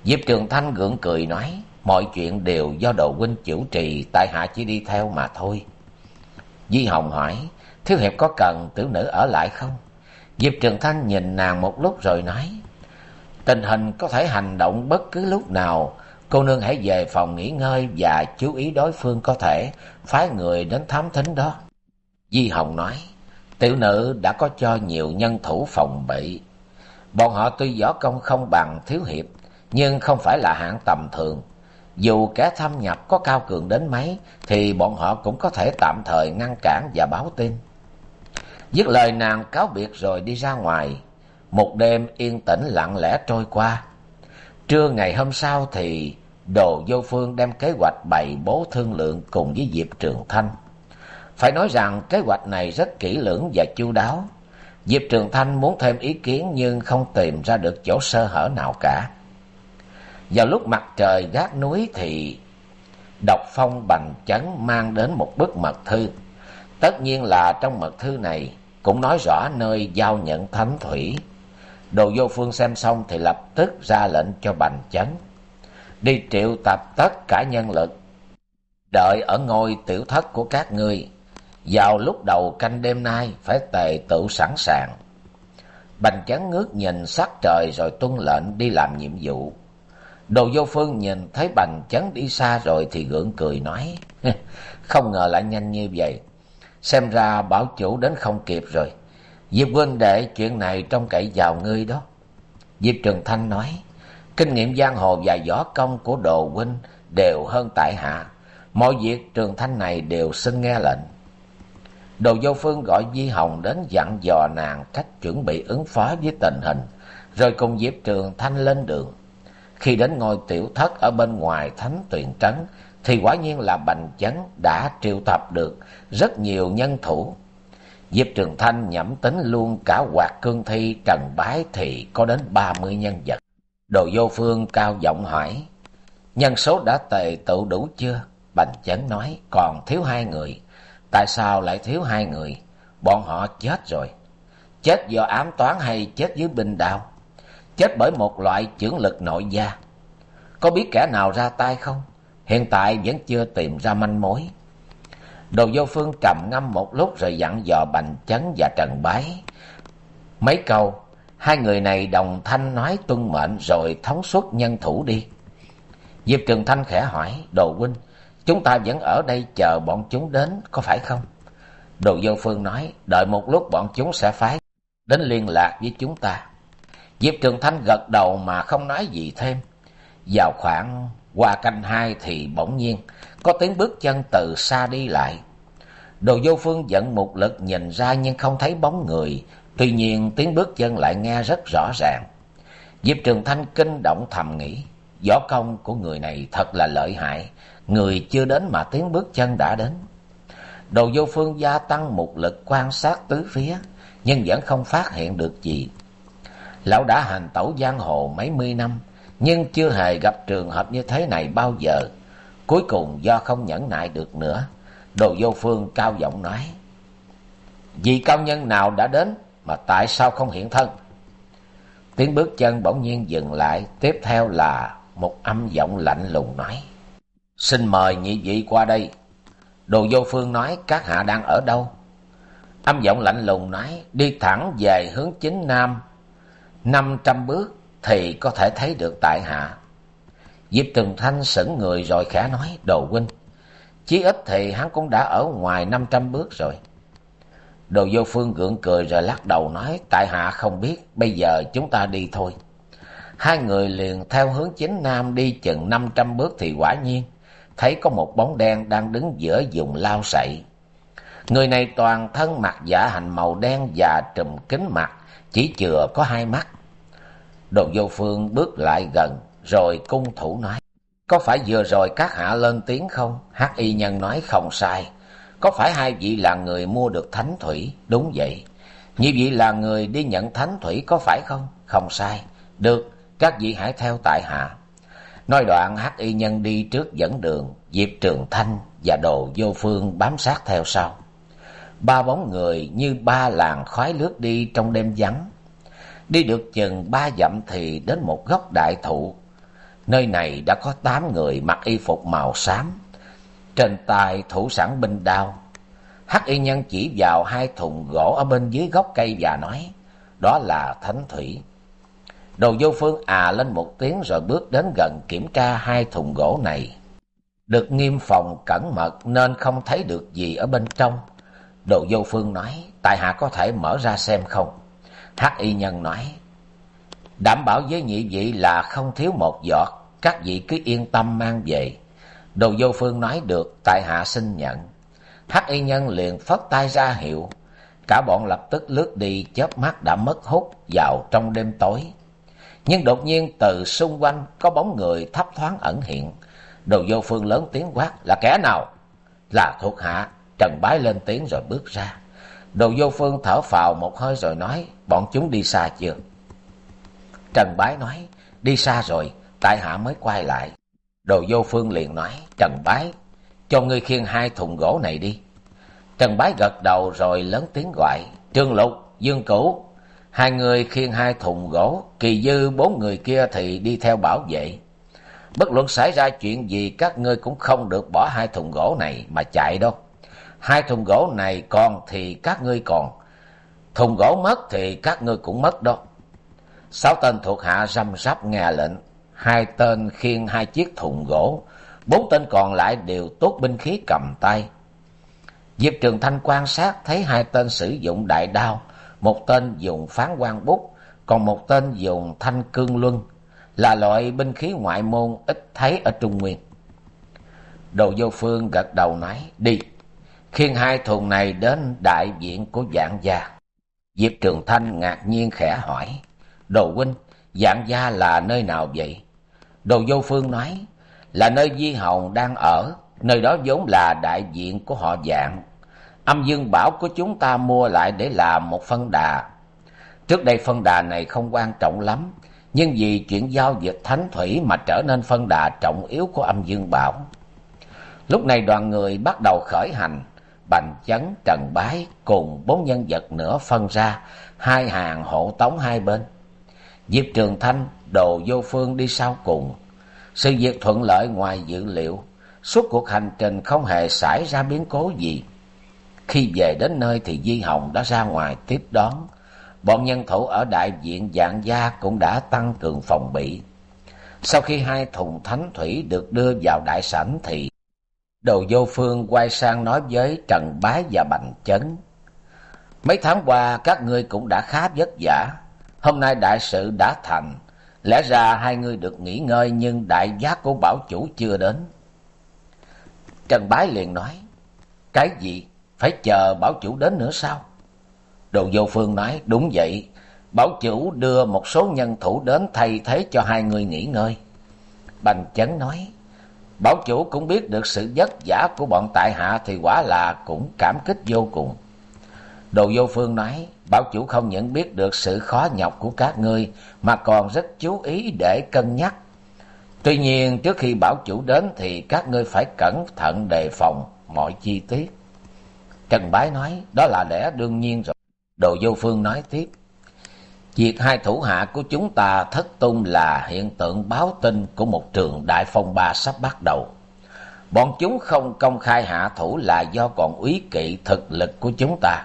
Diệp trường thanh gượng cười nói, mọi chuyện đều do đồ huynh chủ trì, tại hạ chỉ đi theo mà thôi. Di hồng hỏi, thiếu hiệp có cần tiểu nữ ở lại không? Diệp trường thanh nhìn nàng một lúc rồi nói, tình hình có thể hành động bất cứ lúc nào cô nương hãy về phòng nghỉ ngơi và chú ý đối phương có thể phái người đến thám thính đó. Di hồng nói. Tiểu nữ đã có cho nhiều nhân thủ phòng bị. Bọn họ tuy võ công không bằng thiếu hiệp, nhưng không phải là hạng tầm thường. Dù kẻ thâm nhập có cao cường đến mấy, thì bọn họ cũng có thể tạm thời ngăn cản và báo tin. Dứt lời, nàng cáo biệt rồi đi ra ngoài. Một đêm yên tĩnh lặng lẽ trôi qua trưa ngày hôm sau thì đồ vô phương đem kế hoạch bày bố thương lượng cùng với diệp trường thanh. Phải nói rằng kế hoạch này rất kỹ lưỡng và chu đáo. Diệp trường thanh muốn thêm ý kiến nhưng không tìm ra được chỗ sơ hở nào cả. Vào lúc mặt trời gác núi thì độc phong bành chấn mang đến một bức mật thư. Tất nhiên là trong mật thư này cũng nói rõ nơi giao nhận thánh thủy đồ vô phương xem xong thì lập tức ra lệnh cho bành chấn. Đi triệu tập tất cả nhân lực. Đợi ở ngôi tiểu thất của các ngươi. Vào lúc đầu canh đêm nay, phải tề tự sẵn sàng. Bành chấn ngước nhìn sắc trời rồi tuân lệnh đi làm nhiệm vụ. Đồ vô phương nhìn thấy bành chấn đi xa rồi thì gượng cười nói, không ngờ lại nhanh như vậy. Xem ra bảo chủ đến không kịp rồi diệp huynh đệ chuyện này trông cậy vào ngươi đó. Diệp trường thanh nói, kinh nghiệm giang hồ và võ công của đồ huynh đều hơn tại hạ. Mọi việc trường thanh này đều xin nghe lệnh. Đồ vô phương gọi di hồng đến dặn dò nàng cách chuẩn bị ứng phó với tình hình, rồi cùng diệp trường thanh lên đường. Khi đến ngôi tiểu thất ở bên ngoài thánh tuyển trấn, thì quả nhiên là bành chấn đã triệu tập được rất nhiều nhân thủ diệp trường thanh nhẩm tính luôn cả hoạt cương thi, trần bái thì có đến ba mươi nhân vật. Đồ vô phương cao giọng hỏi, nhân số đã tề tựu đủ chưa? Bành chấn nói, còn thiếu hai người. Tại sao lại thiếu hai người? Bọn họ chết rồi. Chết do ám toán hay chết dưới binh đao chết bởi một loại chưởng lực nội gia. Có biết kẻ nào ra tay không? Hiện tại vẫn chưa tìm ra manh mối đồ vô phương trầm ngâm một lúc rồi dặn dò bành chấn và trần bái. Mấy câu, hai người này đồng thanh nói tuân mệnh rồi thống suất nhân thủ đi. Diệp trường thanh khẽ hỏi, đồ huynh, chúng ta vẫn ở đây chờ bọn chúng đến, có phải không? Đồ vô phương nói, đợi một lúc bọn chúng sẽ phái đến liên lạc với chúng ta. Diệp trường thanh gật đầu mà không nói gì thêm. Vào khoảng qua canh hai thì bỗng nhiên có tiếng bước chân từ xa đi lại đồ vô phương giận một lực nhìn ra nhưng không thấy bóng người. Tuy nhiên, tiếng bước chân lại nghe rất rõ ràng. Diệp trường thanh kinh động thầm nghĩ, võ công của người này thật là lợi hại. Người chưa đến mà tiếng bước chân đã đến. Đồ vô phương gia tăng một lực quan sát tứ phía, nhưng vẫn không phát hiện được gì. Lão đã hành tẩu giang hồ mấy mươi năm, nhưng chưa hề gặp trường hợp như thế này bao giờ. Cuối cùng do không nhẫn nại được nữa đồ vô phương cao giọng nói, vì cao nhân nào đã đến mà tại sao không hiện thân? Tiếng bước chân bỗng nhiên dừng lại, tiếp theo là một âm giọng lạnh lùng nói, xin mời nhị vị qua đây. Đồ vô phương nói, các hạ đang ở đâu? Âm giọng lạnh lùng nói, đi thẳng về hướng chính nam. Năm trăm bước thì có thể thấy được tại hạ. Diệp tường thanh sững người rồi khẽ nói, đồ huynh chí ít thì hắn cũng đã ở ngoài năm trăm bước rồi. Đồ vô phương gượng cười rồi lắc đầu nói, tại hạ không biết, bây giờ chúng ta đi thôi. Hai người liền theo hướng chính nam đi chừng năm trăm bước thì quả nhiên thấy có một bóng đen đang đứng giữa vùng lao sậy. Người này toàn thân mặc giả hành màu đen và trùm kính mặt, chỉ chừa có hai mắt. Đồ vô phương bước lại gần, rồi cung thủ nói có phải vừa rồi các hạ lên tiếng không? Hắc y nhân nói không sai. Có phải hai vị là người mua được thánh thủy? Đúng vậy. Như vị là người đi nhận thánh thủy có phải không? Không sai. Được, các vị hãy theo tại hạ. Nói đoạn, hắc y nhân đi trước dẫn đường, diệp trường thanh và đồ vô phương bám sát theo sau. Ba bóng người như ba làn khói lướt đi trong đêm vắng. Đi được chừng ba dặm thì đến một gốc đại thụ nơi này đã có tám người mặc y phục màu xám, trên tay thủ sẵn binh đao. Hắc y nhân chỉ vào hai thùng gỗ ở bên dưới gốc cây và nói, đó là thánh thủy. Đồ vô phương à lên một tiếng rồi bước đến gần kiểm tra hai thùng gỗ này. Được nghiêm phòng cẩn mật nên không thấy được gì ở bên trong. Đồ vô phương nói, tại hạ có thể mở ra xem không? Hắc y nhân nói đảm bảo với nhị vị là không thiếu một giọt. Các vị cứ yên tâm mang về. Đồ vô phương nói được, tại hạ xin nhận. Hắc y nhân liền phất tay ra hiệu. Cả bọn lập tức lướt đi, chớp mắt đã mất hút vào trong đêm tối. Nhưng đột nhiên từ xung quanh có bóng người thấp thoáng ẩn hiện. Đồ vô phương lớn tiếng quát, là kẻ nào? Là thuộc hạ. Trần bái lên tiếng rồi bước ra. Đồ vô phương thở phào một hơi rồi nói, bọn chúng đi xa chưa? Trần bái nói, đi xa rồi, tại hạ mới quay lại. Đồ vô phương liền nói, trần bái, cho ngươi khiêng hai thùng gỗ này đi. Trần bái gật đầu rồi lớn tiếng gọi, trương lục, dương cửu, hai người khiêng hai thùng gỗ, kỳ dư bốn người kia thì đi theo bảo vệ. Bất luận xảy ra chuyện gì, các ngươi cũng không được bỏ hai thùng gỗ này mà chạy đâu. Hai thùng gỗ này còn thì các ngươi còn, thùng gỗ mất thì các ngươi cũng mất đâu sáu tên thuộc hạ răm rắp nghe lệnh. Hai tên khiêng hai chiếc thùng gỗ. Bốn tên còn lại đều tốt binh khí cầm tay. Diệp trường thanh quan sát thấy hai tên sử dụng đại đao. Một tên dùng phán quan bút, còn một tên dùng thanh cương luân. Là loại binh khí ngoại môn ít thấy ở trung nguyên. Đồ vô phương gật đầu nói, đi. Khiêng hai thùng này đến đại viện của dạng gia diệp trường thanh ngạc nhiên khẽ hỏi đồ huynh, dạng gia là nơi nào vậy? Đồ vô phương nói, là nơi di hồng đang ở, nơi đó vốn là đại diện của họ dạng. Âm dương bảo của chúng ta mua lại để làm một phân đà. Trước đây phân đà này không quan trọng lắm, nhưng vì chuyện giao dịch thánh thủy mà trở nên phân đà trọng yếu của âm dương bảo. Lúc này đoàn người bắt đầu khởi hành, bành chấn, trần bái, cùng bốn nhân vật nữa phân ra, hai hàng hộ tống hai bên diệp trường thanh, đồ vô phương đi sau cùng. Sự việc thuận lợi ngoài dự liệu. Suốt cuộc hành trình không hề xảy ra biến cố gì. Khi về đến nơi thì di hồng đã ra ngoài tiếp đón. Bọn nhân thủ ở đại viện dạng gia cũng đã tăng cường phòng bị. Sau khi hai thùng thánh thủy được đưa vào đại sảnh thì đồ vô phương quay sang nói với trần bái và bành chấn. Mấy tháng qua, các ngươi cũng đã khá vất vả hôm nay đại sự đã thành. Lẽ ra hai ngươi được nghỉ ngơi, nhưng đại giác của bảo chủ chưa đến. Trần bái liền nói, cái gì? Phải chờ bảo chủ đến nữa sao? Đồ vô phương nói, đúng vậy. Bảo chủ đưa một số nhân thủ đến thay thế cho hai người nghỉ ngơi. Bành chấn nói, bảo chủ cũng biết được sự vất vả của bọn tại hạ thì quả là cũng cảm kích vô cùng. Đồ vô phương nói bảo chủ không những biết được sự khó nhọc của các ngươi, mà còn rất chú ý để cân nhắc. Tuy nhiên, trước khi bảo chủ đến thì các ngươi phải cẩn thận đề phòng mọi chi tiết. Trần bái nói, đó là lẽ đương nhiên rồi. Đồ vô phương nói tiếp, việc hai thủ hạ của chúng ta thất tung là hiện tượng báo tin của một trường đại phong ba sắp bắt đầu. Bọn chúng không công khai hạ thủ là do còn úy kỵ thực lực của chúng ta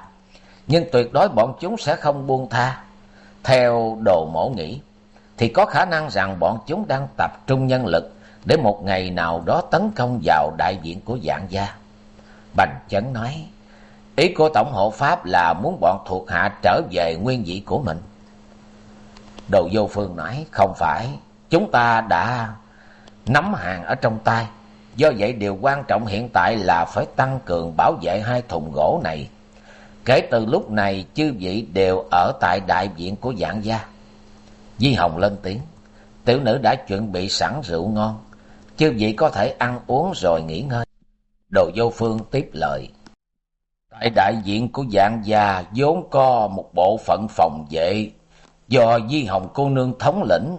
nhưng tuyệt đối bọn chúng sẽ không buông tha. Theo đồ mổ nghĩ, thì có khả năng rằng bọn chúng đang tập trung nhân lực để một ngày nào đó tấn công vào đại diện của dạng gia. Bành chấn nói, ý của tổng hộ pháp là muốn bọn thuộc hạ trở về nguyên vị của mình. Đồ vô phương nói, không phải, chúng ta đã nắm hàng ở trong tay. Do vậy điều quan trọng hiện tại là phải tăng cường bảo vệ hai thùng gỗ này kể từ lúc này, chư vị đều ở tại đại viện của dạng gia. Di hồng lên tiếng, tiểu nữ đã chuẩn bị sẵn rượu ngon. Chư vị có thể ăn uống rồi nghỉ ngơi. Đồ vô phương tiếp lời, tại đại diện của dạng gia vốn có một bộ phận phòng vệ do di hồng cô nương thống lĩnh.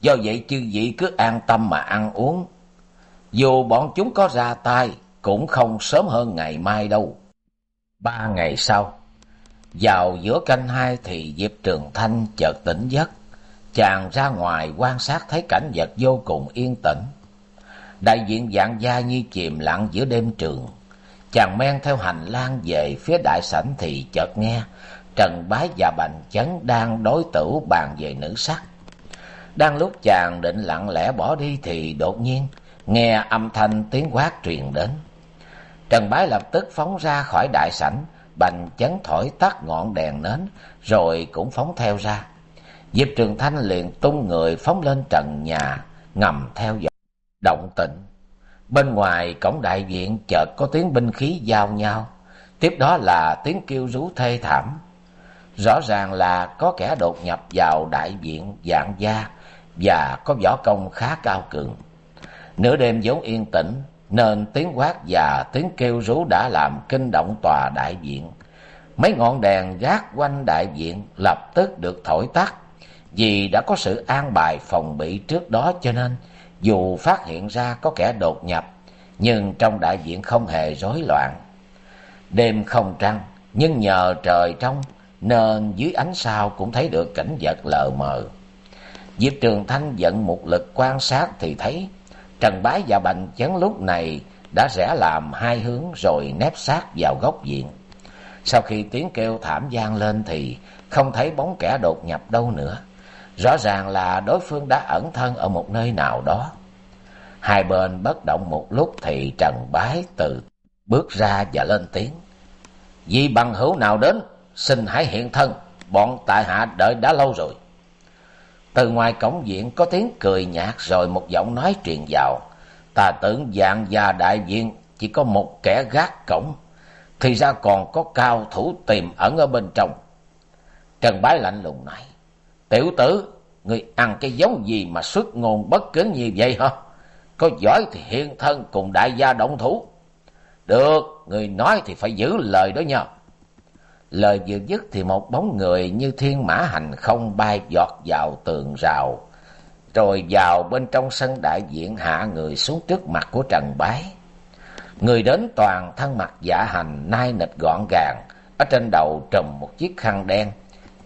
Do vậy chư vị cứ an tâm mà ăn uống. Dù bọn chúng có ra tay, cũng không sớm hơn ngày mai đâu ba ngày sau, vào giữa canh hai thì diệp trường thanh chợt tỉnh giấc. Chàng ra ngoài quan sát thấy cảnh vật vô cùng yên tĩnh. Đại diện dạng gia như chìm lặng giữa đêm trường. Chàng men theo hành lang về phía đại sảnh thì chợt nghe trần bái và bành chấn đang đối tử bàn về nữ sắc. Đang lúc chàng định lặng lẽ bỏ đi thì đột nhiên nghe âm thanh tiếng quát truyền đến trần bái lập tức phóng ra khỏi đại sảnh, bành chấn thổi tắt ngọn đèn nến, rồi cũng phóng theo ra. Diệp trường thanh liền tung người phóng lên trần nhà, ngầm theo dõi, động tĩnh. Bên ngoài, cổng đại viện chợt có tiếng binh khí giao nhau. Tiếp đó là tiếng kêu rú thê thảm. Rõ ràng là có kẻ đột nhập vào đại viện dạng gia và có võ công khá cao cường. Nửa đêm vốn yên tĩnh nên tiếng quát và tiếng kêu rú đã làm kinh động tòa đại viện mấy ngọn đèn gác quanh đại viện lập tức được thổi tắt, vì đã có sự an bài phòng bị trước đó cho nên dù phát hiện ra có kẻ đột nhập, nhưng trong đại viện không hề rối loạn đêm không trăng, nhưng nhờ trời trong nên dưới ánh sao cũng thấy được cảnh vật lờ mờ. Diệp Trường Thanh giận một lực quan sát thì thấy Trần Bái và Bành Chấn lúc này đã rẽ làm hai hướng rồi nép sát vào góc viện. Sau khi tiếng kêu thảm gian lên thì không thấy bóng kẻ đột nhập đâu nữa. Rõ ràng là đối phương đã ẩn thân ở một nơi nào đó. Hai bên bất động một lúc thì Trần Bái từ bước ra và lên tiếng. Vì bằng hữu nào đến, xin hãy hiện thân, bọn tại hạ đợi đã lâu rồi. Từ ngoài cổng viện có tiếng cười nhạt rồi một giọng nói truyền vào. Ta tưởng dạng gia đại viện chỉ có một kẻ gác cổng, thì ra còn có cao thủ tiềm ẩn ở bên trong. Trần Bái lạnh lùng nói, tiểu tử, người ăn cái giống gì mà xuất ngôn bất kính như vậy hả? Có giỏi thì hiện thân cùng đại gia động thủ. Được, người nói thì phải giữ lời đó nha. Lời vừa dứt thì một bóng người như thiên mã hành không bay giọt vào tường rào, rồi vào bên trong sân đại diện hạ người xuống trước mặt của Trần Bái. Người đến toàn thân mặt dạ hành nai nịch gọn gàng, ở trên đầu trùm một chiếc khăn đen,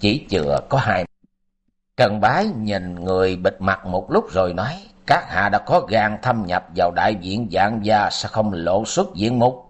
chỉ chừa có hai. Trần Bái nhìn người bịt mặt một lúc rồi nói, các hạ đã có gan thâm nhập vào đại diện dạng gia sao không lộ xuất diện mục.